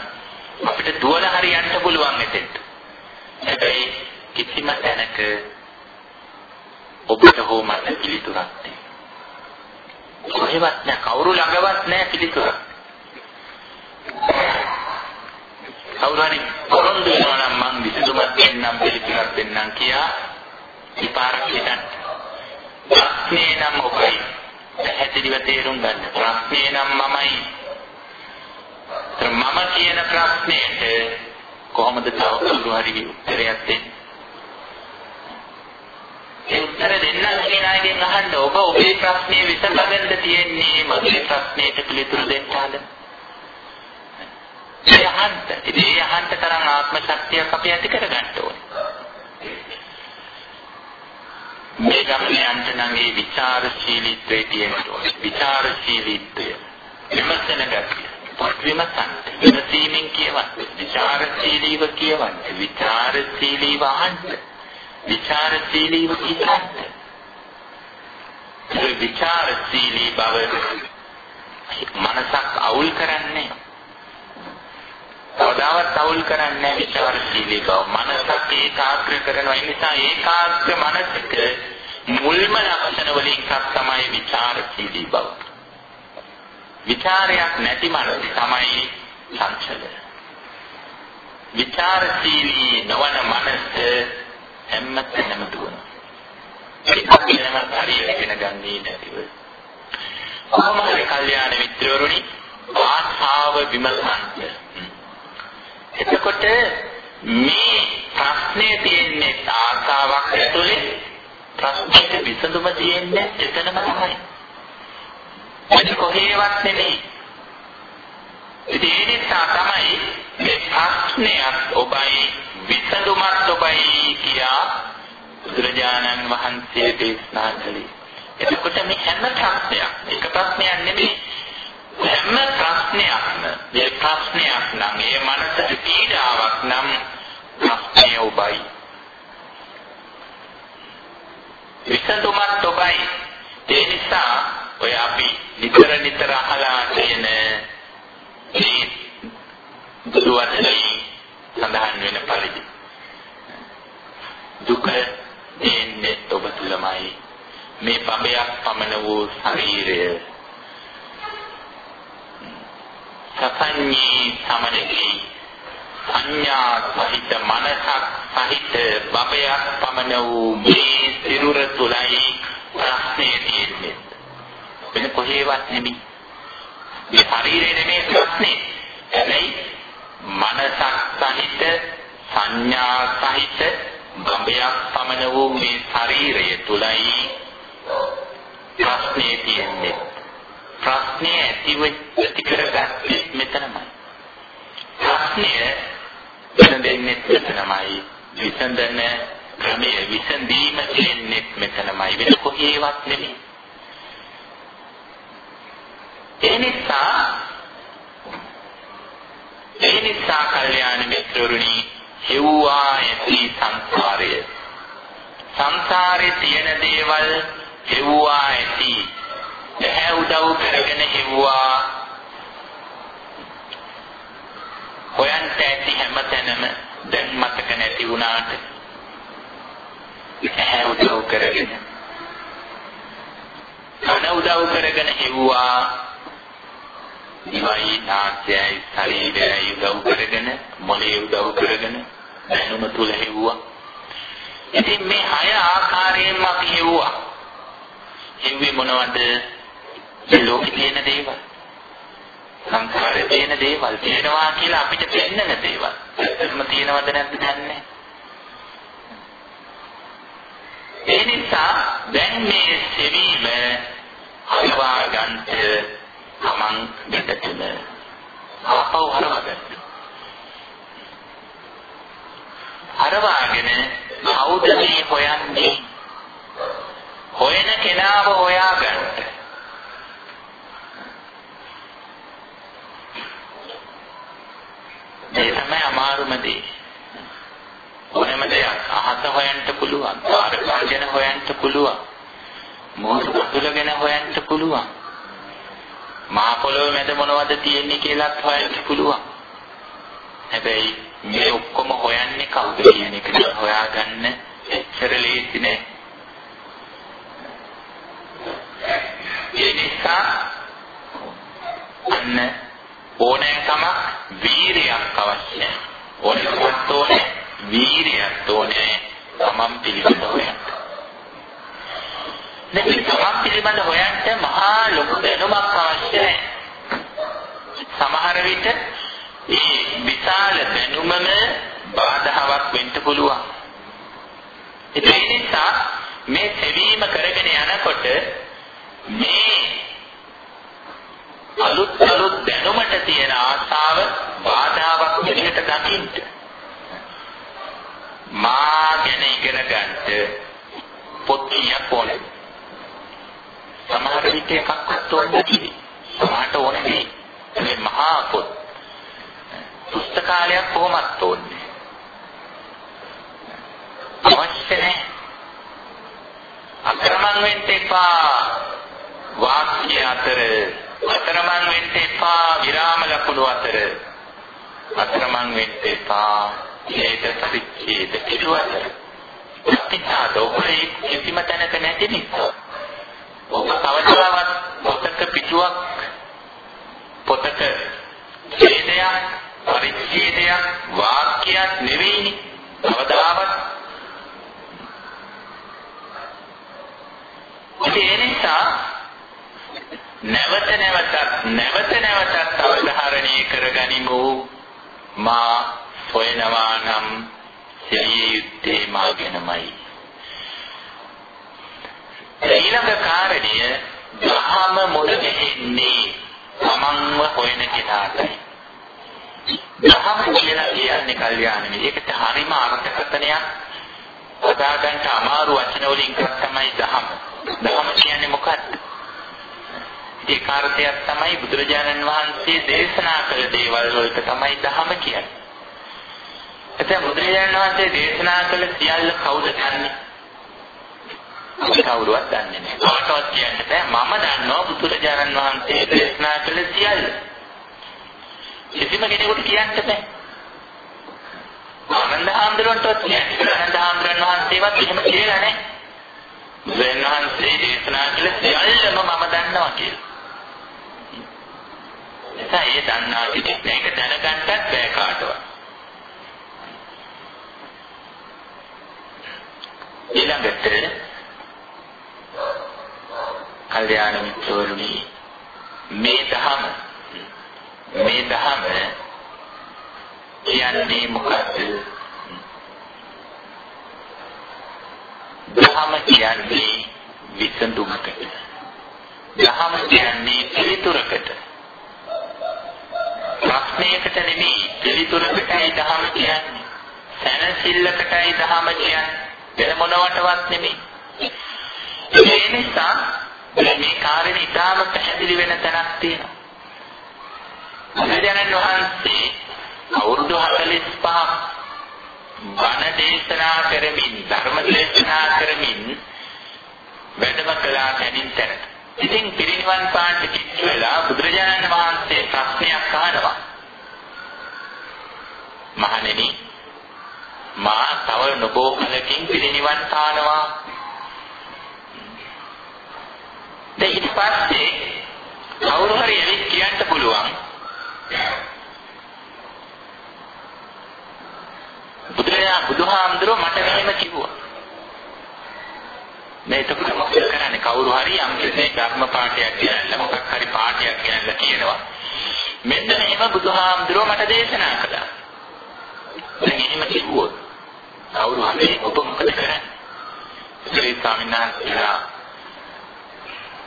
අපිට දුවලා හරි යන්න පුළුවන් එතෙන්ට. හැබැයි කිසිම තැනක ඔබට හෝ මට පිළිතුරක් නැහැ. කොහෙවත් නැහැ කවුරු ළඟවත් නැහැ පිළිතුරක්. කවුරු හරි පොරොන්දු වෙනවා නම් මං විසඳුමක් දෙන්නම් පිළිතුරක් දෙන්නම් කියා විපාරක් හිතන්න. ප්‍රශ්නේ නම් ඔබයි. පැහැදිලිව තේරුම් ගන්න. ප්‍රශ්නේ නම් මමයි. මම කියන ප්‍රශ්නෙට කොහොමද තව කවුරු හරි උත්තරයක් දෙන්නේ? ඒ උත්තර දෙන්න කියන අයගෙන් අහන්න ඔබ ඔබේ ප්‍රශ්නේ විසඳගන්න තියෙන්නේ මගේ ප්‍රශ්නෙට පිළිතුරු දෙන්න හදන. ඒ අහන්ත. ඉතින් ඒ අහන්ත තරම් ආත්ම ශක්තියක් අපි ඇති කරගන්න ඕනේ. මේ ගමනේ යන්න නම් මේ ਵਿਚාරශීලීත්වයේ තියෙන්න ඕනේ. ਵਿਚාරශීලීත්වය. විමසන ගැතිය. විමසන්න. විමසීමෙන් කියවන්න. ਵਿਚාරශීලීව කියවන්න. ਵਿਚාරශීලීව අහන්න. විචාරශීලීව කියන්න. ඒ විචාරශීලී බව මනසක් අවුල් කරන්නේ නැහැ. කවදාවත් අවුල් කරන්නේ විචාරශීලී බව. මනසක් ඒකාග්‍ර කරනවා. ඒ නිසා ඒකාග්‍ර මනසක මුල්ම ලක්ෂණ වලින් එකක් තමයි විචාරශීලී බව. විචාරයක් නැති මනස තමයි සංචල. විචාරශීලී නොවන මනස හැමතැනම දුවනවා. ඒක වෙනම හරියට ඉගෙන ගන්නේ නැතිව. කොහොම හරි කල්යාණ මිත්‍රවරුනි ආශාව විමසන්න. එතකොට මේ ප්‍රශ්නේ තියෙන්නේ ආසාවක් ඇතුලේ ප්‍රශ්නෙට විසඳුම තියෙන්නේ එතනම තමයි. වෙන කොහේවත් නෙමෙයි. ඉතින් ඒ නිසා තමයි මේ ප්‍රශ්නයක් ඔබයි විසඳුමත් ඔබයි කියා බුදුරජාණන් වහන්සේ දේශනා කළේ. එතකොට මේ හැම ප්‍රශ්නයක් එක ප්‍රශ්නයක් නෙමෙයි හැම ප්‍රශ්නයක්ම මේ ප්‍රශ්නයක් නම් ඒ මනසට පීඩාවක් නම් ප්‍රශ්නය ඔබයි. විසඳුමත් ඔබයි. ඒ නිසා ඔය අපි නිතර නිතර අහලා තියෙන මේ දුවදලි සඳහන් වෙන පරිදි දුක දෙන්නේ ඔබ තුලමයි මේ බඹයක් පමණ වූ ශරීරය සසඤ්ඤී සමනකී සංඥා සහිත මනසක් සහිත බඹයක් පමණ වූ මේ සිරුර තුලයි ප්‍රශ්නේ තියෙන්නේ වෙන කොහේවත් නෙමෙයි. මේ ශරීරය නෙමෙයි ප්‍රශ්නේ. හැබැයි මනසක් සහිත සංඥා සහිත ගඹයක් පමණ වූ මේ ශරීරය තුලයි ප්‍රශ්නේ තියෙන්නේ. ප්‍රශ්නේ ඇතිව ඇති කරගත්තේ මෙතනමයි. ප්‍රශ්නය විසඳෙන්නේ මෙතනමයි. විසඳන ක්‍රමයේ විසඳීම කියන්නේ මෙතනමයි. වෙන කොහේවත් නෙමෙයි. ඒ නිසා ඒ නිසා කල්යාණ මිත්‍රරුනි හෙව්වා ඇති සංසාරය සංසාරේ තියෙන දේවල් හෙව්වා ඇති එහැ උදව් කරගෙන හෙව්වා හොයන්ට ඇති හැමතැනම දැන් මතක නැති වුණාට එහැ උදව් කරගෙන කන උදව් කරගෙන හෙව්වා දිවයි නාසයයි ශරීරයයි උදව් කරගෙන මොළේ උදව් කරගෙන දැනුම තුල හෙව්වා. ඉතින් මේ හය ආකාරයෙන්ම අපි හෙව්වා. හෙව්වේ මොනවද? මේ ලෝකේ තියෙන දේවල්. සංස්කාරේ තියෙන දේවල් තියෙනවා කියලා අපිට පෙන්නන දේවල්. එහෙම තියෙනවද නැද්ද දන්නේ ඒ නිසා දැන් මේ සෙවීම අයවා ගන්නට තමන් දෙකටම ආපහු හරවගන්න. හරවාගෙන කවුද මේ හොයන්නේ? හොයන කෙනාව හොයාගන්න. ඒ තමයි අමාරුම දේ. ඕනම අහස හොයන්න පුළුවන්. තාරකා ගැන හොයන්න පුළුවන්. මොහොත පතුල ගැන හොයන්න පුළුවන්. මහ පොළොවේ මැද මොනවද තියෙන්නේ කියලාත් හොයන්න පුළුවන්. හැබැයි මේ ඔක්කොම හොයන්නේ කවුද කියන එක හොයාගන්න එච්චර ලේසි නෑ. ඒ නිසා අන්න ඕනෑකමක් වීරියක් අවශ්‍යයි. ඕනෑකමක් ඕනේ වීරියක් ඕනේ තමන් පිළිබඳ හොයන්න. දැන් තමන් පිළිබඳ හොයන්න මහා ලොකු දැනුමක් අවශ්‍යයි. සමහර විට මේ විශාල දැනුමම බාධාවක් වෙන්න පුළුවන්. ඒ නිසා මේ සෙවීම කරගෙන යනකොට මේ අලුත් අලුත් දැනුමට තියෙන ආශාව බාධාවක් විදිහට දකින්න. මා ගැන ඉගෙන ගන්න පොත් කීයක් ඕනේ. සමහර විට එකක්වත් ඕනේ නැති. සමහරට ඕනේ මේ මහා පොත්. පුස්තකාලයක් කොහොමත් ඕනේ. අවශ්‍ය නැහැ. අක්‍රමං වෙන්න එපා. වාක්‍ය අතර අතරමං වෙන්න එපා විරාම ලකුණු අතර. අතරමං වෙන්න එපා ඡේද පරිච්ඡේද කිරු අතර. පිටාද ඔබේ කිසිම තැනක නැති නිසා ඔබ කවදාවත් පොතක පිටුවක් පොතක ඡේදයක් පරිච්ඡේදයක් වාක්‍යයක් නෙවෙයිනි. කවදාවත් ඒ නිසා නැවත නැවතත් නැවත නැවතත් අවධාරණය කරගනිමු මා සොයනවා නම් සිරිය යුත්තේ මාගෙනමයි ඊළඟ කාරණය දහම මුල දෙන්නේ තමන්ව හොයන කෙනාටයි දහම කියලා කියන්නේ කල්යාණ මිත්‍රෙකට හරිම අර්ථකථනයක් හදාගන්න අමාරු වචන වලින් එකක් තමයි දහම. දහම කියන්නේ මොකක්ද? ඒ කාර්යයක් තමයි බුදුරජාණන් වහන්සේ දේශනා කළ දේවල් වලට තමයි දහම කියන්නේ. එතන බුදුරජාණන් වහන්සේ දේශනා කළ සියල්ල කවුද දන්නේ? කවුරුවත් දන්නේ නැහැ. කාටවත් කියන්න බෑ. මම දන්නවා බුදුරජාණන් වහන්සේ දේශනා කළ සියල්ල. කිසිම කෙනෙකුට කියන්න බෑ. ආනන්ද හාමුදුරුවන්ටවත් කියන්නේ ආනන්ද හාමුදුරන් වහන්සේවත් එහෙම කියලා නැහැ. බුදුන් වහන්සේ දේශනා කළ සියල්ලම මම දන්නවා කියලා. එතන ඒ දන්නා කෙනෙක් මේක දැනගන්නත් බෑ කාටවත්. ඊළඟට කල්යාණ මිත්‍රවරුනි මේ ධහම මේ ධහම කියන්නේ මොකක්ද? ධහම කියන්නේ විසඳුමකට. ධහම කියන්නේ පිළිතුරකට. ප්‍රශ්නයකට නෙමෙයි පිළිතුරකටයි ධහම කියන්නේ. සැනසෙල්ලකටයි ධහම කියන්නේ. වෙන මොනවටවත් නෙමෙයි. ඒ නිසා මේ කාර්යය ඉතාම පැහැදිලි වෙන තැනක් තියෙනවා. බුදුරජාණන් වහන්සේ අවුරුදු 45ක් බණ දේශනා කරමින් ධර්ම දේශනා කරමින් වැඩම කළා තැනින් තැනට. ඉතින් පිරිනිවන් පාන්න කිච්චු වෙලා බුදුරජාණන් වහන්සේ ප්‍රශ්නයක් අහනවා. මහණෙනි මා තව නොබෝ කලකින් පිරිනිවන් පානවා. දැන් ඊට පස්සේ කවුරු හරි එලිත් කියන්න පුළුවන් බුදුරජාණන් බුදුහාමුදුරුවෝ මට මෙහෙම කිව්වා. මේ එතකොට මොකද කරන්නේ කවුරු හරි යම් කෙනෙක් ධර්ම පාඨයක් කියන්න මොකක් හරි පාඨයක් කියන්න කියනවා. මෙන්න මෙහෙම බුදුහාමුදුරුවෝ මට දේශනා කළා. දැන් එහෙම කිව්වොත් කවුරු හරි ඔබ මොකද කරන්නේ? ශ්‍රී ස්වාමීන් වහන්සේලා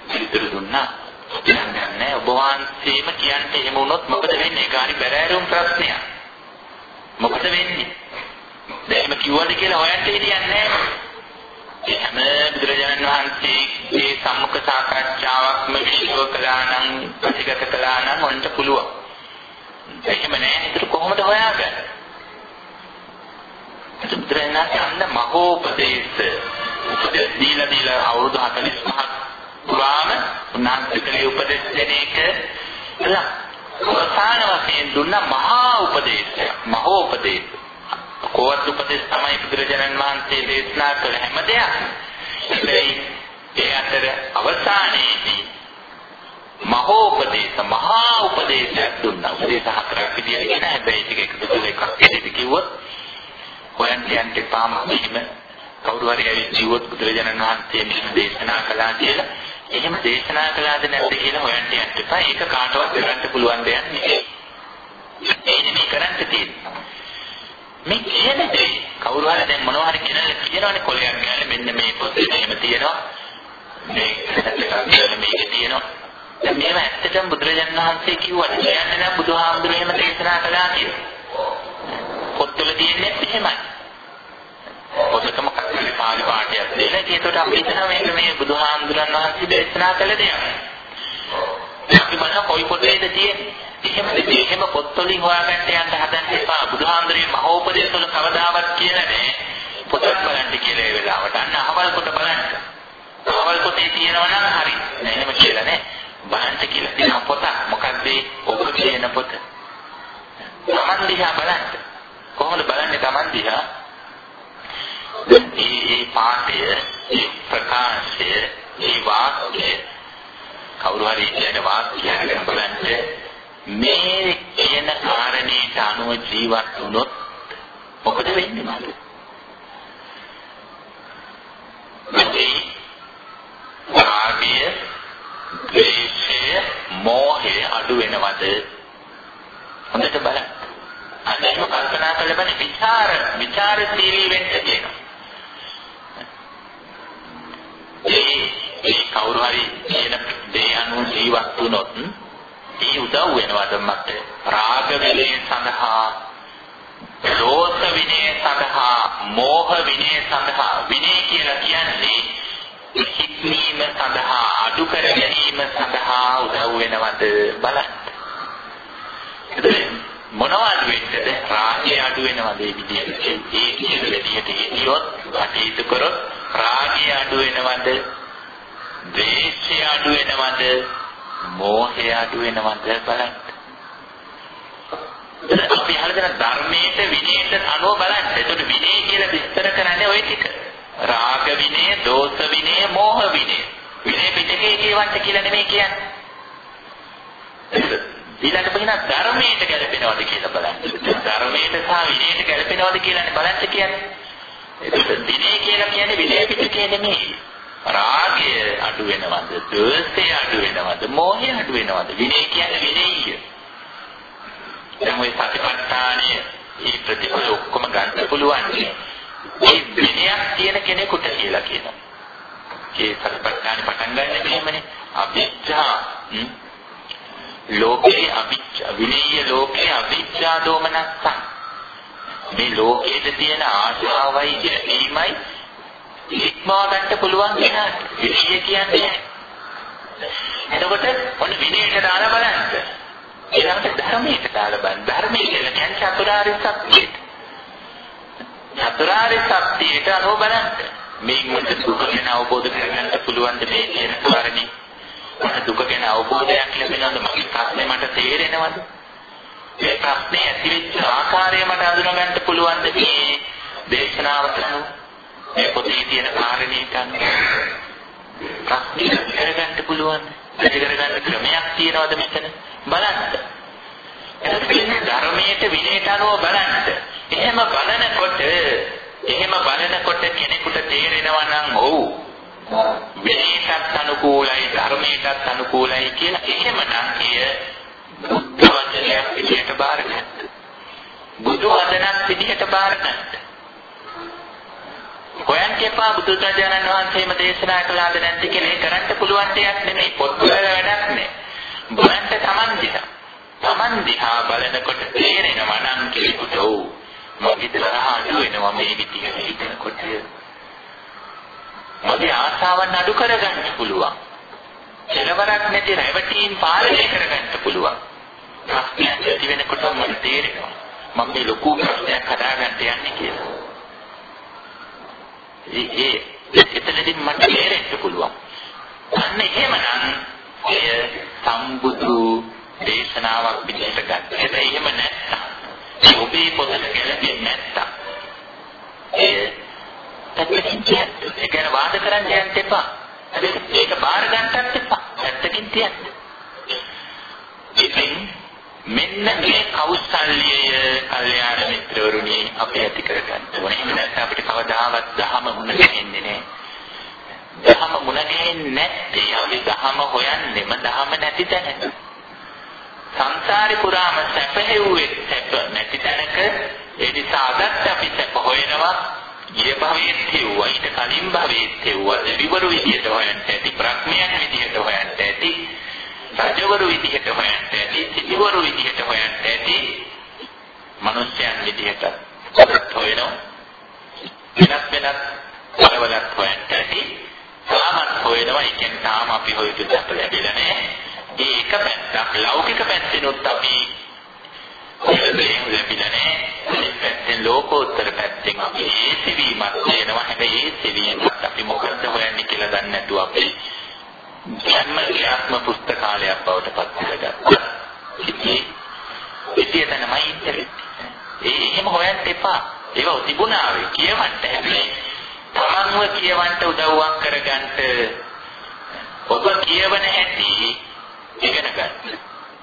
පිළිතුරු දුන්නා. කියන්නේ ඔබ වහන්සේම කියන්න එහෙම වුණොත් මොකද වෙන්නේ? ඒක හරි බැරෑරුම් ප්‍රශ්නයක්. මොකද වෙන්නේ? දැන් කිව්වද කියලා හොයන්න හිටියන්නේ නැහැ. හැම බුදුරජාණන් වහන්සේගේ සම්මුඛ සාකච්ඡාවක්ම විශ්ව කළා නම් ප්‍රතිගත කළා නම් ඔන්න පුළුවන්. එහෙම නැහැ. ඒක කොහොමද හොයාගන්නේ? බුදුරජාණන් වෙනත් අන්න මහෝපදේශ උපදේශ දීලා දීලා අවුරුදු 45ක් පුරාම උන්වහන්සේ කලේ උපදේශ දෙන එක. අවසාන වශයෙන් දුන්න මහා උපදේශය මහෝපදේශ. කොවත් උපදේශ තමයි බුදුරජාණන් වහන්සේ දේශනා කළ හැම දෙයක්ම ඒ අතර අවසානයේදී මහෝපදේශ මහා උපදේශයක් දුන්නා. උපදේශ හතරක් විදියට කියන හැබැයි ටික එකතු කරලා එකක් විදිහට කිව්වොත් හොයන් කියන්න එපාම මෙහිම කවුරු හරි ඇවිත් ජීවත් බුදුරජාණන් වහන්සේ මෙහෙම දේශනා කළා කියලා එහෙම දේශනා කළාද නැද්ද කියලා හොයන්න යන්න එපා. ඒක කාටවත් කරන්න පුළුවන් දෙයක් නෙවෙයි. ඒ නෙමෙයි කරන්න තියෙන්නේ. මේ කියන දේ කවුරු හරි දැන් මොනවා හරි කියනලා කියනවනේ කොලයක් ගානේ මෙන්න මේ පොතේ එහෙම තියෙනවා. මේ මේක තියෙනවා. දැන් මේව ඇත්තටම බුදුරජාණන් වහන්සේ කිව්වද කියන්නේ නම් බුදුහාමුදුරුවෝ එහෙම දේශනා කළා කියලා. පොත්වල තියෙන්නේ එහෙමයි. පොතක මොකක්ද පාලි පාඨයක් දෙන. ඒකට අපි හිතනවා මේක මේ බුදුහාමුදුරන් වහන්සේ දේශනා කළ දෙයක්. අපි මන කොයි පොතේද තියෙන්නේ? එහෙම එහෙම පොත්වලින් හොයාගන්න යන්න හදන්න එපා. බුදුහාමුදුරේ මහෝපදේශ වල කවදාවත් කියලා නෑ. පොතක් බලන්න කියලා ඒ වෙලාවට. අන්න අහවල් පොත බලන්න. අහවල් පොතේ තියෙනවා නම් හරි. නෑ එහෙම කියලා නෑ. බලන්න කියලා තියෙන පොත මොකක්ද ඔබ කියන පොත Taman දිහා බලන්න කොහොමද බලන්නේ Taman දිහා මේ මේ පාඨය මේ ප්‍රකාශය මේ වාක්‍ය කවුරු හරි කියන වාක්‍යයක් බලන්න මේ කියන කාරණේට අනුව ජීවත් වුණොත් මොකද වෙන්නේ මට මේ රාගය ද්වේෂය, මෝහය අඩු වෙනවද? හොඳට බලන්න. අන්නේම කල්පනා කරලා බලන්න විචාර, විචාරශීලී වෙන්න කියනවා. ඒ ඒ කවුරු හරි කියන දේ අනුව ජීවත් වුණොත් ඒ උදව් වෙනවද මට? රාග විනය සඳහා දෝෂ විනය සඳහා මෝහ විනය සඳහා විනය කියලා කියන්නේ හික්මීම සඳහා අඩු කර ගැනීම සඳහා උදව් වෙනවද බලන්න. මොනවද වෙන්නද? රාගය අඩු වෙනවද මේ විදිහට? ඒ කියන විදිහට හිතියොත් කටයුතු කරොත් රාගය අඩු වෙනවද? ද්වේෂය අඩු වෙනවද? මෝහය අඩු වෙනවද බලන්න. අපි අහලා ධර්මයේ විනයට අනුව බලන්න. එතකොට විනය කියලා විස්තර කරන්නේ ওই ටික. රාග විනය, දෝෂ විනය, මෝහ විනය. විනය පිටකේ කියවන්න කියලා නෙමෙයි කියන්නේ. ඊළඟට බලන ධර්මයට ගැලපෙනවද කියලා බලන්න. ධර්මයට සහ විනයට ගැලපෙනවද කියලානේ බලන්න කියන්නේ. ඒක විනය කියලා කියන්නේ විනය පිටකේ නෙමෙයි. රාගය අඩු වෙනවද? ද්වේෂය අඩු වෙනවද? මෝහය අඩු වෙනවද? විනය කියන්නේ විනයය. දැන් ওই සතිපට්ඨානයේ මේ ප්‍රතිඵල ඔක්කොම ගන්න පුළුවන්. ඒ විනයක් තියෙන කෙනෙකුට කියලා කියනවා. ඒ සතිපට්ඨාන පටන් ගන්න මෙහෙමනේ. අවිච්ඡා ලෝකේ අවිච්ඡා විනීය ලෝකේ අවිච්ඡා දෝමනස්සං. මේ ලෝකයේ තියෙන ආශාවයි ගැනීමයි ඉක්මවා ගන්න පුළුවන් කෙනාට. විනීය කියන්නේ එතකොට ඔන්න විනයට දාලා බලන්න. ඊළඟට ධර්මයට දාලා බලන්න. ධර්මයේ කියලා කියන්නේ චතුරාර්ය සත්‍යය. චතුරාර්ය සත්‍යයට අනුව බලන්න. මේ මට දුක ගැන අවබෝධ කරගන්න පුළුවන් මේ කියන කාරණේ. මට දුක ගැන අවබෝධයක් ලැබෙනවද? මගේ ප්‍රශ්නේ මට තේරෙනවද? මේ ප්‍රශ්නේ ඇතිවෙච්ච ආකාරය මට අඳුනගන්න පුළුවන්ද මේ දේශනාවට අනුව? මේ පොතේ තියෙන කාරණේට අනුව. ප්‍රශ්නේ කරගන්න පුළුවන්ද? වැඩි කරගන්න ක්‍රමයක් තියනවද මෙතන? බලන්න. එතකොට ධර්මයට විනයට අනුව බලන්න. එහෙම බලනකොට එහෙම බලනකොට කෙනෙකුට තේරෙනවා නම් ඔව් විනයටත් අනුකූලයි ධර්මයටත් අනුකූලයි කියලා එහෙමනම් එය බුද්ධ වචනයක් විදිහට බාර ගන්න. බුදු වදනක් විදිහට බාර ගන්න. හොයන් කියපා බුදුරජාණන් වහන්සේම දේශනා කළාද නැද්ද කියලා ඒ කරන්න පුළුවන් දෙයක් නෙමෙයි පොත්වල වැඩක් නෑ. බලන්න Taman දිහා. Taman දිහා බලනකොට තේරෙනවා නම් කෙනෙකුට ඔව් මගේ තරහ අඩු වෙනවා මේ විදිහට හිතනකොට. මගේ ආසාවන් අඩු කරගන්න පුළුවන්. කෙලවරක් නැති රැවටීම් පාලනය කරගන්න පුළුවන්. ප්‍රශ්නයක් ඇති වෙනකොට මට තේරෙනවා මම මේ ලොකු ප්‍රශ්නයක් හදාගන්න යන්නේ කියලා. ඒ එතනදී මට තේරෙන්න පුළුවන්. අන්න එහෙමනම් එය සම්බුදු දේශනාවක් විදිහට ගන්න. හැබැයි එහෙම නැත්තම් ඔබේ පොතට ගැලපෙන්නේ නැත්තම් එය පැත්තකින් තියන්න. ඒ ගැන වාද කරන්න යන්න එපා. ඒක බාර ගන්නත් එපා. පැත්තකින් තියන්න. ඉතින් මෙන්න මේ කෞසල්‍යය කල්යාණ මිත්‍රවරුනි අපි ඇති කරගන්න ඕනේ. එහෙම නැත්නම් අපිට කවදාවත් ධහම මුණ ගැහෙන්නේ නැහැ. ධහම මුණ ගැහෙන්නේ නැත්තේ අපි ධහම හොයන්නේම ධහම නැති තැන. සංසාරේ පුරාම සැප හෙව්වේ සැප නැති තැනක ඒ නිසා අදත් අපි සැප හොයනවා ගිය භවයේත් හෙව්වා ඊට කලින් භවයේත් හෙව්වා දෙවිවරු විදියට හොයන්න ඇති ප්‍රඥයන් විදියට හොයන්න ඇති රජවරු විදිහට හොයන්න ඇති, සිටවරු විදිහට හොයන්න ඇති, මිනිස්යන් විදිහට හොයනවා. වෙනත් වෙනත් වලවලත් හොයන්න ඇති. තාමත් හොයනවා. ඒ කියන්නේ තාම අපි හොයපු දෙයක් ලැබෙලා නැහැ. ඒ එක පැත්තක් ලෞකික පැත්තෙනුත් අපි හොයන්නේ ලැබිලා නැහැ. ඒ පැත්තෙන් ලෝකෝත්තර පැත්තෙන් අපි ඒ සිවීමක් වෙනවා. හැබැයි ඒ සිවීමත් අපි මොකද්ද හොයන්නේ කියලා දන්නේ නැතුව අපි ධර්ම ක්‍රියාත්ම පුස්තකාලයක් බවට පත් කරගත්තා. ඉතින් ඉතින් තමයි ඉන්නේ. ඒ එහෙම හොයන්න එපා. ඒක තිබුණා වේ කියවන්න හැබැයි තමන්ව කියවන්න උදව්වක් කරගන්න ඔබ කියවන හැටි ඉගෙන ගන්න.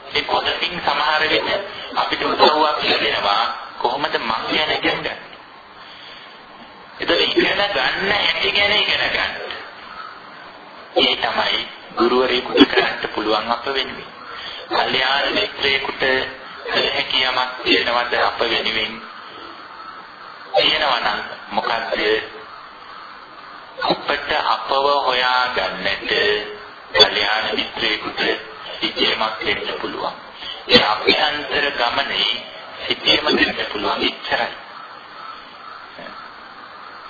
ඒ පොතකින් සමහර විට අපිට උදව්වක් ලැබෙනවා කොහොමද මං ගැන ඉගෙන ගන්න. එතකොට ඉගෙන ගන්න හැටි ගැන ඉගෙන ගන්න. ඒ තමයි ගුරුවරයෙකුට කරන්න පුළුවන් අප වෙනුවෙන්. කල්යාණ මිත්‍රයෙකුට කළ හැකි යමක් තියෙනවද අප වෙනුවෙන්? තියෙනවා නම් මොකද්ද? අපට අපව හොයාගන්නට කල්යාණ මිත්‍රයෙකුට සිටීමක් දෙන්න පුළුවන්. ඒ අභ්‍යන්තර ගමනේ සිටීම දෙන්න පුළුවන් ඉච්චරයි.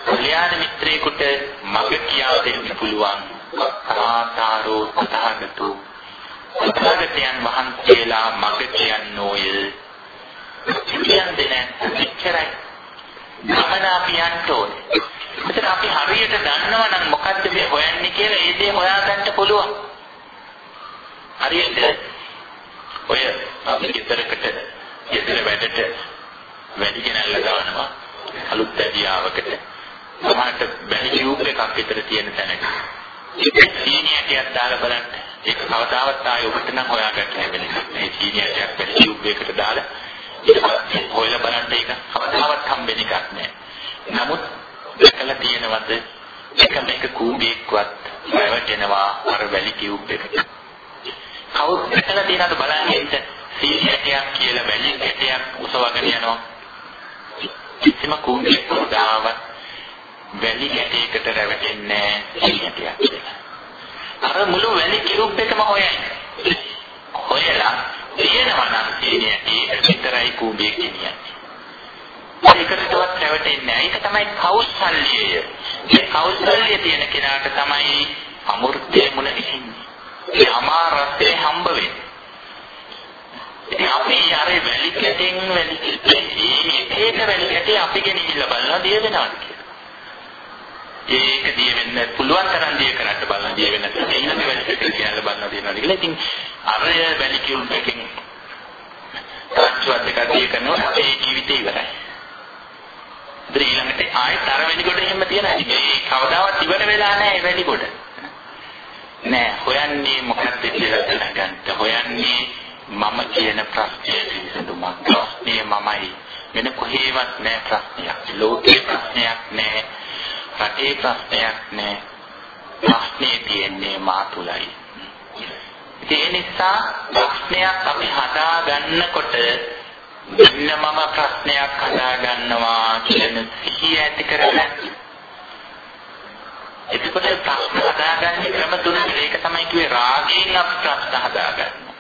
කල්යාණ මිත්‍රයෙකුට මඟ කියා දෙන්න පුළුවන් ආකාරෝ තථාගතෝ තථාගතයන් වහන්සේලා මඟ කියනෝය කියන්නේ එච්චරයි ගමන අපි යන්න ඕනේ එතන අපි හරියට දන්නවා නම් මොකද්ද මේ හොයන්නේ කියලා ඒ දේ හොයාගන්න පුළුවන්. හරියට ඔය අපි ගෙදරකට ගෙදර වැඩට වැඩි ගෙනල්ලා දානවා අලුත් වැඩියාවකට. සමහරට බැලි ටියුබ් එකක් විතර තියෙන තැනක. සීනියටයක් දාලා බලන්න. ඒක කවදාවත් ආයේ ඔබට නම් හොයාගන්න ලැබෙන්නේ නැහැ. මේ සීනියටයක් බැලි ටියුබ් එකකට දාලා ඊට පස්සේ හොයලා බලන්න ඒක කවදාවත් හම්බෙන්නේ එකක් නැහැ. නමුත් දැකලා තියෙනවද එක මේක කූඹියක්වත් රැවටෙනවා අර වැලි ටියුබ් එකට. කවුද දැකලා තියෙනවද බලන්න ඉන්න සීනියටයක් කියලා වැලි කැටයක් උසවගෙන යනවා. කිසිම කූඹියක් උදාවත් වැලි ගැටයකට රැවටෙන්නේ නැහැ කියලා. අර මුළු වැලි කිරුබ් එකම හොයන්නේ. හොයලා තියෙනවා නම් කියන්නේ ඒක විතරයි කූඹේ කියන්නේ. ඒකටවත් රැවටෙන්නේ නැහැ. ඒක තමයි කෞසල්‍යය. මේ කෞසල්‍ය තියෙන කෙනාට තමයි අමෘතයේ මුල ඉන්නේ. ඒ අමාරත්තේ හම්බ වෙන්නේ. ඉතින් අපි අර වැලි කැටෙන් වැලි ඒක වැලි කැටේ අපි ගෙනිහිල්ලා බලනවා දිය වෙනවාද කියලා. ඒක දිය වෙන්න පුළුවන් තරම් දිය කරන්න බලන දිය වෙන්න තියෙන ඊළඟ වැඩිට කියලා බලන දෙනවා කියලා. ඉතින් අර වැලි කියුම් එකකින් තාක්ෂවත් දෙකක් දිය කරනවා ඒ ජීවිතේ ඉවරයි. ඉතින් ඊළඟට ආයෙත් අර වැලි කොට එහෙම තියනවා. ඒ කවදාවත් ඉවර වෙලා නැහැ වැලි කොට. නෑ හොයන්නේ මොකක්ද කියලා දැනගන්න. හොයන්නේ මම කියන ප්‍රශ්නයේ විසඳුමක්. ප්‍රශ්නේ මමයි. වෙන කොහේවත් නෑ ප්‍රශ්නයක්. ලෝකේ ප්‍රශ්නයක් නෑ. රටේ ප්‍රශ්නයක් නෑ. ප්‍රශ්නේ තියෙන්නේ මා තුලයි. ඒ නිසා ප්‍රශ්නයක් අපි හදා ගන්නකොට මෙන්න මම ප්‍රශ්නයක් හදා ගන්නවා කියන සිහිය ඇති කරගන්න. එතකොට ප්‍රශ්න හදාගන්නේ ක්‍රම තුනක්. ඒක තමයි කිව්වේ රාගයෙන් අපි ප්‍රශ්න හදාගන්නවා.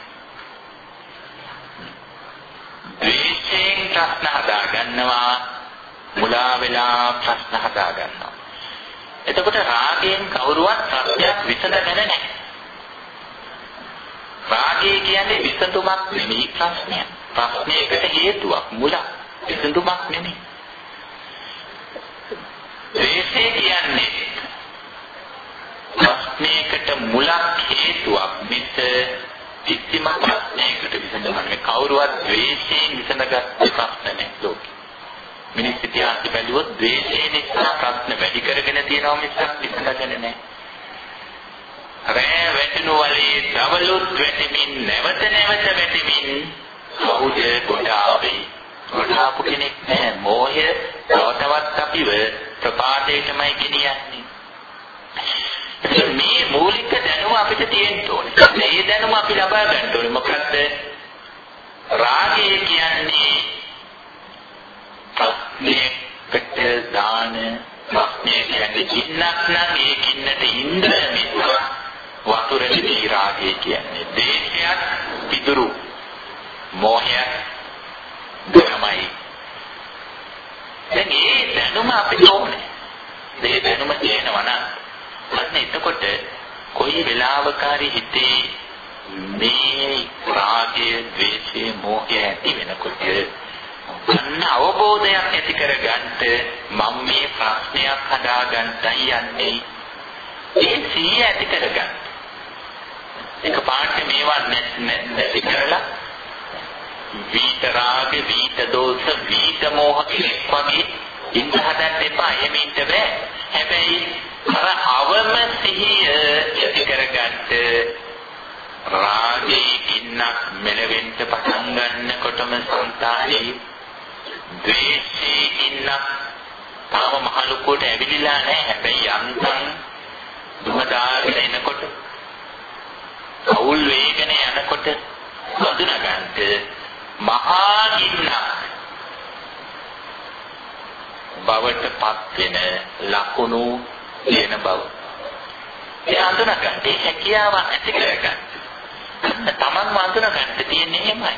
ද්වේෂයෙන් ප්‍රශ්න හදාගන්නවා. මුලා වෙලා ප්‍රශ්න හදාගන්නවා. එතකොට රාගයෙන් කවුරුවත් ප්‍රශ්නයක් විසඳගෙන නැහැ. රාගය කියන්නේ විසඳුමක් නෙමෙයි ප්‍රශ්නයක්. ප්‍රශ්නයකට හේතුවක් මුල විසඳුමක් නෙමෙයි. ද්වේෂය කියන්නේ ප්‍රශ්නයකට මුලක් හේතුවක් මිස කිසිම ප්‍රශ්නයකට විසඳුමක් කවුරුවත් ද්වේෂයෙන් විසඳගත් ප්‍රශ්න නැහැ ලෝකෙ. මිනිස් ඉතිහාසය බැලුවොත් ද්වේෂය නිසා ප්‍රශ්න වැඩි කරගෙන තියෙනවා මිසක් විසඳගෙන නැහැ. රෑ වැටෙනු වලේ දවලුත් වැටෙමින් නැවත නැවත වැටෙමින් කවුද කොට ආවේ? කොට ආපු කෙනෙක් නැහැ. මෝහය තවතවත් අපිව ප්‍රපාතයටමයි ගෙනියන්නේ. මේ මූලික දැනුම අපිට තියෙන්න ඕනේ. මේ දැනුම අපි ලබා ගන්න ඕනේ. මොකද රාගය කියන්නේ ප්‍රශ්නයකට දාන ප්‍රශ්නය කියන්නේ කින්නක් නම් ඒ කින්නට ඉන්ද්‍ර මිස වතුර නෙවෙයි රාගය කියන්නේ. දේශයක් පිටුරු මෝහයක් ධර්මයි. දැන් මේ දැනුම අපිට ඕනේ. මේ දැනුම තියෙනවා නම් අන්න එතකොට කොයි වෙලාවකරි හිතේ මේ රාගය, ද්වේෂය, මෝහය ඇති වෙනකොට අන්න අවබෝධයක් ඇති කරගන්න මම මේ ප්‍රශ්නයක් හදාගන්නයි යන්නේ. ඒ සිහිය ඇති කරගන්න. එක පාට මේවා නැති කරලා වීත රාග, වීත දෝෂ, වීත මෝහ කෙනෙක් වගේ ඉන්න හදන්න එපා. එහෙම ඉන්න බෑ. හැබැයි අර අවම සිහිය ඇති කරගත්ත රාගයේ ඉන්නක් මෙලවෙන්න පටන් ගන්නකොටම සංතානේ ද්වේෂයේ ඉන්නක් තාම මහලුකුවට ඇවිලිලා නැහැ හැබැයි යන්තම් දුමදාගෙන එනකොට අවුල් වේගන යනකොට හඳුනගන්න මහා ගින්නක් බවට පත් වෙන ලකුණු කියන බව. ඒ අඳුනගන්න ඒ හැකියාව ඇති කරගන්න. තමන්ම අඳුනගන්න තියෙන්නේ එහෙමයි.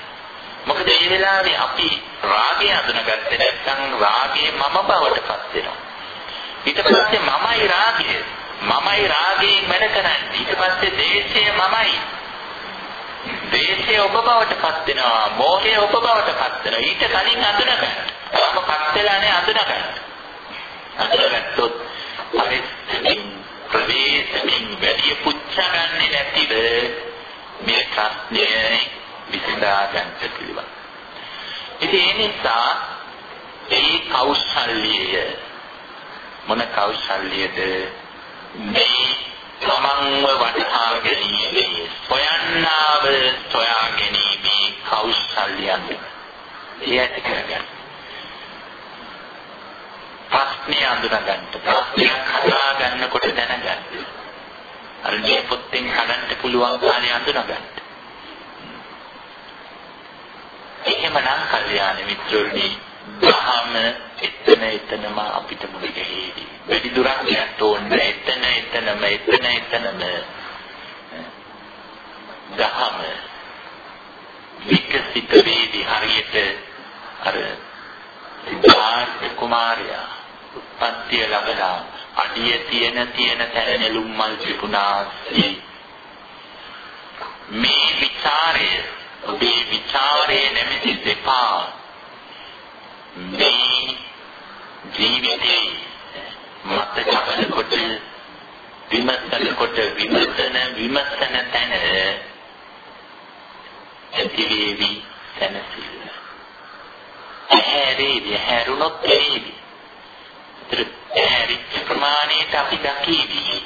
මොකද මේ වෙලාවේ අපි රාගය අඳුනගත්තේ නැත්නම් රාගය මම බවට පත් වෙනවා. ඊට පස්සේ මමයි රාගය. මමයි රාගයෙන් වැඩ කරන්නේ. ඊට පස්සේ දේශය මමයි. දේශය ඔබ බවට පත් වෙනවා. මෝහය ඔබ බවට පත් වෙනවා. ඊට කලින් අඳුනගන්න. තාම පත් වෙලා නැහැ අඳුනගන්න. අඳුනගත්තොත් පරිස්සමින් ප්‍රවේශමින් වැඩි පුච්චගන්නේ නැතිව මේ ප්‍රශ්නය විසඳා ගන්නට පිළිවන්. ඉතින් ඒ නිසා ඒ කෞශල්‍යය මොන කෞශල්‍යද මේ තමන්ව වටහා ගැනීමේ සොයන්නාව සොයා ගැනීමේ කෞශල්‍යයන්. ඒ ඇති කරගන්න. ප්‍රශ්නේ අඳුනගන්න. ප්‍රශ්නයක් හදා ගන්නකොට දැනගන්න. අර මේ පොත්තෙන් හදන්න පුළුවන් කාලේ අඳුනගන්න. එහෙමනම් කල්යාණ මිත්‍රෝනි දහම එතන එතනම අපිට මුල ගැහිදී වැඩි දුරක් යන්න ඕනේ එතන එතනම එතන එතනම. දහම විකසිත වේදී හරියට අර සිද්ධාර්ථ කුමාරයා උත්පත්තිය ලැබලා අඩිය තියෙන තියෙන තැන නෙළුම් මල් පිපුණාසී මේ ਵਿਚාරය ඔබේ ਵਿਚාරයේ නැමැති දෙපා මේ ජීවිතේ මත කපනකොට විමසනකොට විමසන විමසන තැන ඇතිවේවි තනසිල්ල ඇහැරේවි හැරුණොත් එවේවි ඇහැරිච්ච ප්‍රමාණයට අපි දකීවි.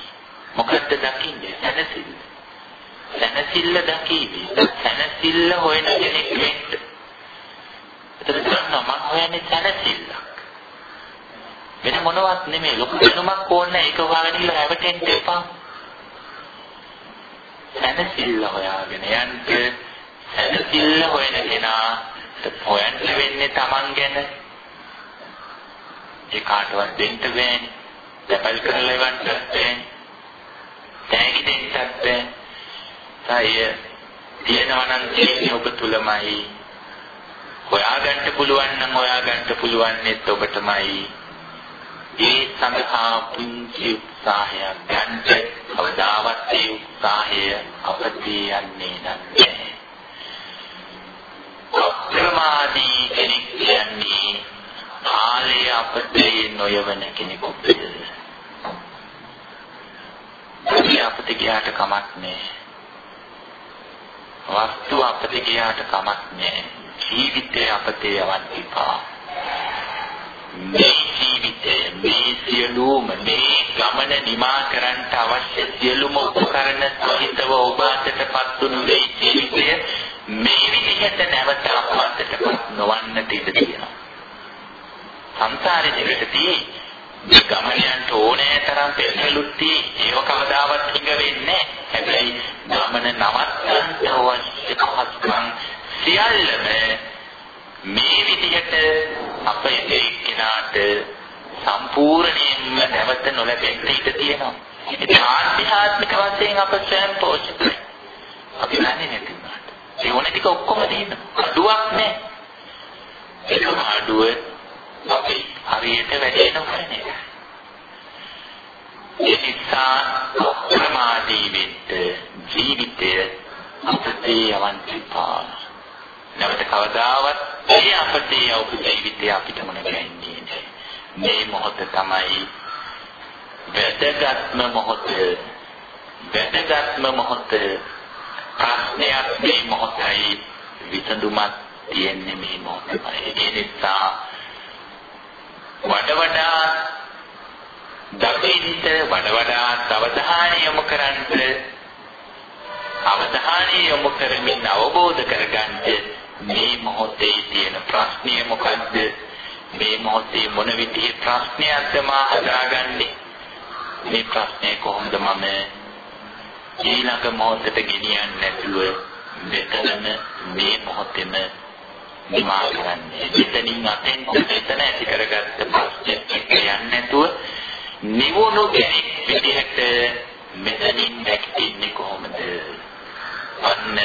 මොකද්ද දකින්නේ? සැනසෙල්ල. සැනසෙල්ල දකීවි. සැනසෙල්ල හොයන කෙනෙක් වෙන්න. ඒතර ගන්න මම හොයන්නේ සැනසෙල්ලක්. වෙන මොනවත් නෙමෙයි ලොකු දැනුමක් ඕනේ ඒක හොයාගෙන ඉන්න හැවටෙන්න එපා. සැනසෙල්ල හොයාගෙන යන්න සැනසෙල්ල හොයන කෙනා හොයන්න වෙන්නේ Taman ගැන ඒ කාටවත් දෙන්න බෑනේ. දැපල් කරලා ඉවන්න බෑනේ. තෑගි දෙන්නත් බෑ. සාය තියෙනවා නම් තියෙන්නේ ඔබ තුලමයි. හොයාගන්න පුළුවන් නම් හොයාගන්න පුළුවන් නෙත් ඔබටමයි. ඒ සඳහා පුංචි උත්සාහයක් ගන්න කවදාවත් ඒ උත්සාහය අපතේ යන්නේ නැහැ. අප්‍රමාදී කෙනෙක් කියන්නේ කාලය අපතේ නොයවන කෙනෙකුට අපිට ගියාට කමක් නෑ. වස්තු අපිට ගියාට කමක් නෑ. ජීවිතය අපතේ යවන්න එපා. මේ ජීවිතය මේ සියලුම මේ ගමන නිමා කරන්නට අවශ්‍ය සියලුම උපකරණ සහිතව ඔබ අතටපත් වුණු මේ ජීවිතය මේ විදිහට නැවත අපතටපත් නොවන්නට ඉඩ තියෙනවා. සංසාරේ දෙකදී මේ ගමනයන්ට ඕනෑ තරම් පෙරහැලුත් තියෙයි. ඒව කවදාවත් හිඟ වෙන්නේ නැහැ. හැබැයි ගමන නවත්තන්න අවශ්‍ය පහසුකම් සියල්ලම මේ විදිහට අප එක්කෙනාට සම්පූර්ණයෙන්ම නැවත නොලැබෙන්න ඉඩ තියෙනවා. ඉතින් ආධ්‍යාත්මික වශයෙන් අප ස්වයං පෝෂිතයි. අපි දන්නේ නැති වුණාට. ඒ ඕන ටික ඔක්කොම තියෙනවා. අඩුවක් නැහැ. ඒකම අඩුව අපි හරියට වැඩේ නොකරන්නේ. ඒ නිසා ප්‍රමාදී වෙන්න ජීවිතය අපතේ යවන්තිපා. නැවත කවදාවත් ඒ අපතේ යවපු ජීවිතය අපිටම නැගෙන්නේ මේ මොහොත තමයි වැදගත්ම මොහොත. වැදගත්ම මොහොත. ප්‍රශ්නයක් මේ මොහොතයි විසඳුමක් තියෙන්නේ මේ මොහොතයි. ඒ නිසා වඩ වඩා දකින්ට වඩ වඩා අවධානය යොමු කරන්ට අවධානය යොමු කරමින් අවබෝධ කරගන්න මේ මොහොතේ තියෙන ප්‍රශ්නය මොකද්ද? මේ මොහොතේ මොන විදිහේ ප්‍රශ්නයක්ද මා හදාගන්නේ? මේ ප්‍රශ්නේ කොහොමද මම ඊළඟ මොහොතට ගෙනියන්නේ නැතුව මෙතනම මේ මොහොතේම නිමා කරන්නේ. මෙතනින් අතෙන් මෙතන ඇති කරගත්ත ප්‍රශ්නෙත් යන්නේ නැතුව නිවුණු කෙනෙක් විදිහට මෙතනින් නැගිටින්නේ කොහොමද? අන්න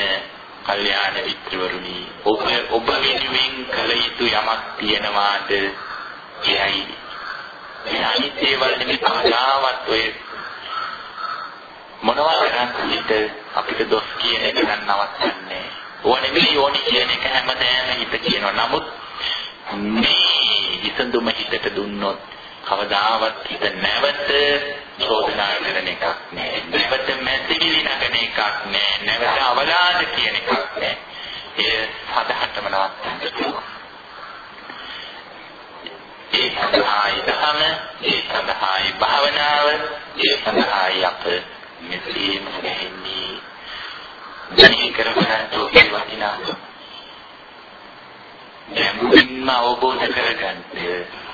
කල්යාණ මිත්‍රවරුනි ඔබ ඔබ වෙනුවෙන් කළ යුතු යමක් තියනවාද? එයයි. මේ අනිත් ඒවල් නෙමෙයි කවදාවත් ඔය මොනවා කරන්නද අපිට දොස් කියන එක නම් නවත්තන්නේ ඕන නෙමෙයි ඕනි කියන එක හැමදේම හිත කියනවා. නමුත් මේ විසඳුම හිතට දුන්නොත් කවදාවත් හිත නැවත චෝදනා කරන එකක් නෑ. නැවත මැසිවිලි නගන එකක් නෑ. නැවත අවලාද කියන එකක් නෑ. ඒ සදහටම නවත්තන්න ඒ සඳහායි දහම, ඒ සඳහායි භාවනාව, ඒ සඳහායි අප මෙසේම ගැහෙන්නේ මෙහි කරගන්න ඔබේ වටිනාකම ගැඹුරින්ම අවබෝධ කරගන්න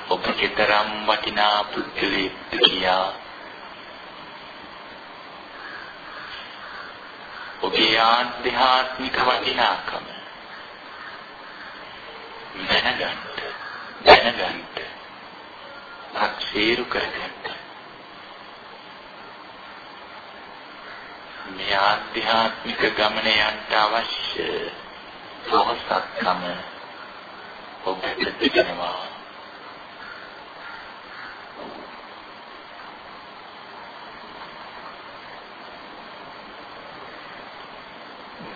ඔබ කතරම් වටිනා පුද්ගලයෙක්ද කියා. ඔබේ ආධ්‍යාත්මික වටිනාකම දැනගන්න දැනගන්න. අක්ෂේරු කරගන්න. මේ ආධ්‍යාත්මික ගමන යන්න අවශ්‍ය පොහසත්කම ඔබට තිබෙනවා.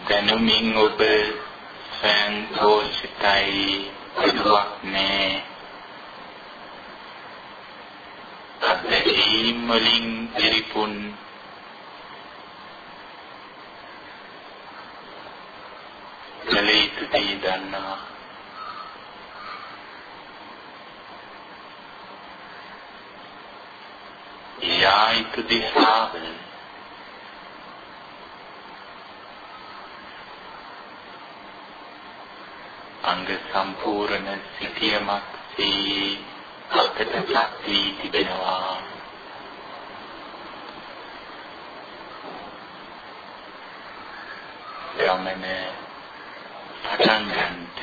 දැනුමින් ඔබ සන්තෝෂිතයි අදුවක් නෑ අත්දැකීම් වලින් පිරිපුන් කළ යුතු දේ දන්නවා. යායිතු දිශාව අංග සම්පූර්ණ සිටියමක් සේ අතට සත්වී තිබෙනවා. යමනේ පටන් ගන්නට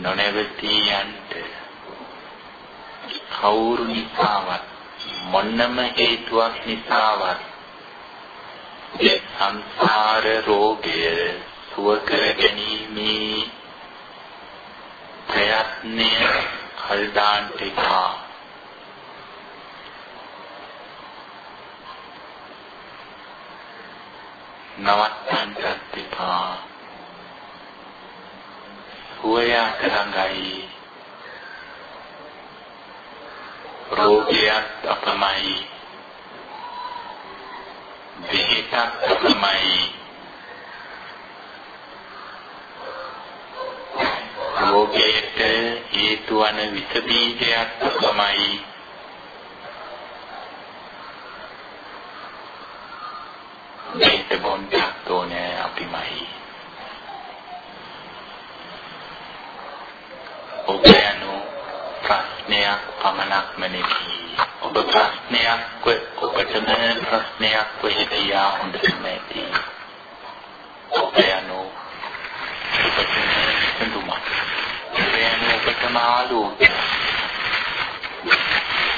නොනවතී යන්ට කවුරු නිසාවත් මොන්නම හේතුවක් නිසාවත් මේ සංසාර රෝගය සුව කර ගැනීමේ ප්‍රයත්නය කල් දාන්ට නවත්තන්නත් එපා. හුවයා තරංගයි. රෝගියත් අපමයි. දෙහිතත් අපමයි. රෝගයට හේතු වන විස බීජයක් තමයි මේක බොන්ඩක් තෝනේ අපිමයි. ඔබ යනු ප්‍රශ්නයක් පමණක්ම නෙවෙයි ඔබ ප්‍රශ්නයක් ඔබටම ප්‍රශ්නයක් වෙහිදියා හොඳටම ඇති. ඔබ යනු ඔබටම සඳුමක් ඔබ යනු ඔබටම ආලෝකය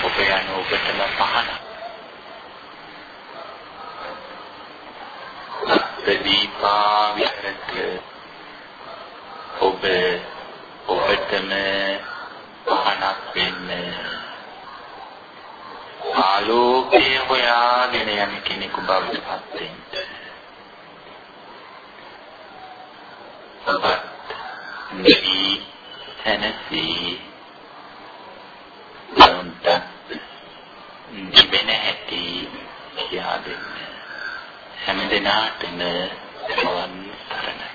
ඔබ යනු ඔබටම පහනක්. දීපා විහරත ඔබ ඔබටම පහනක් වෙන්න. ආලෝකය හොයාගෙන යන කෙනෙකු බවට පත් වෙන්න. ඔබත් නිවි තනසී උන්ට නිවෙන හැටි කියා දෙන්න. හැම දිනාටම සවන් සරණයි.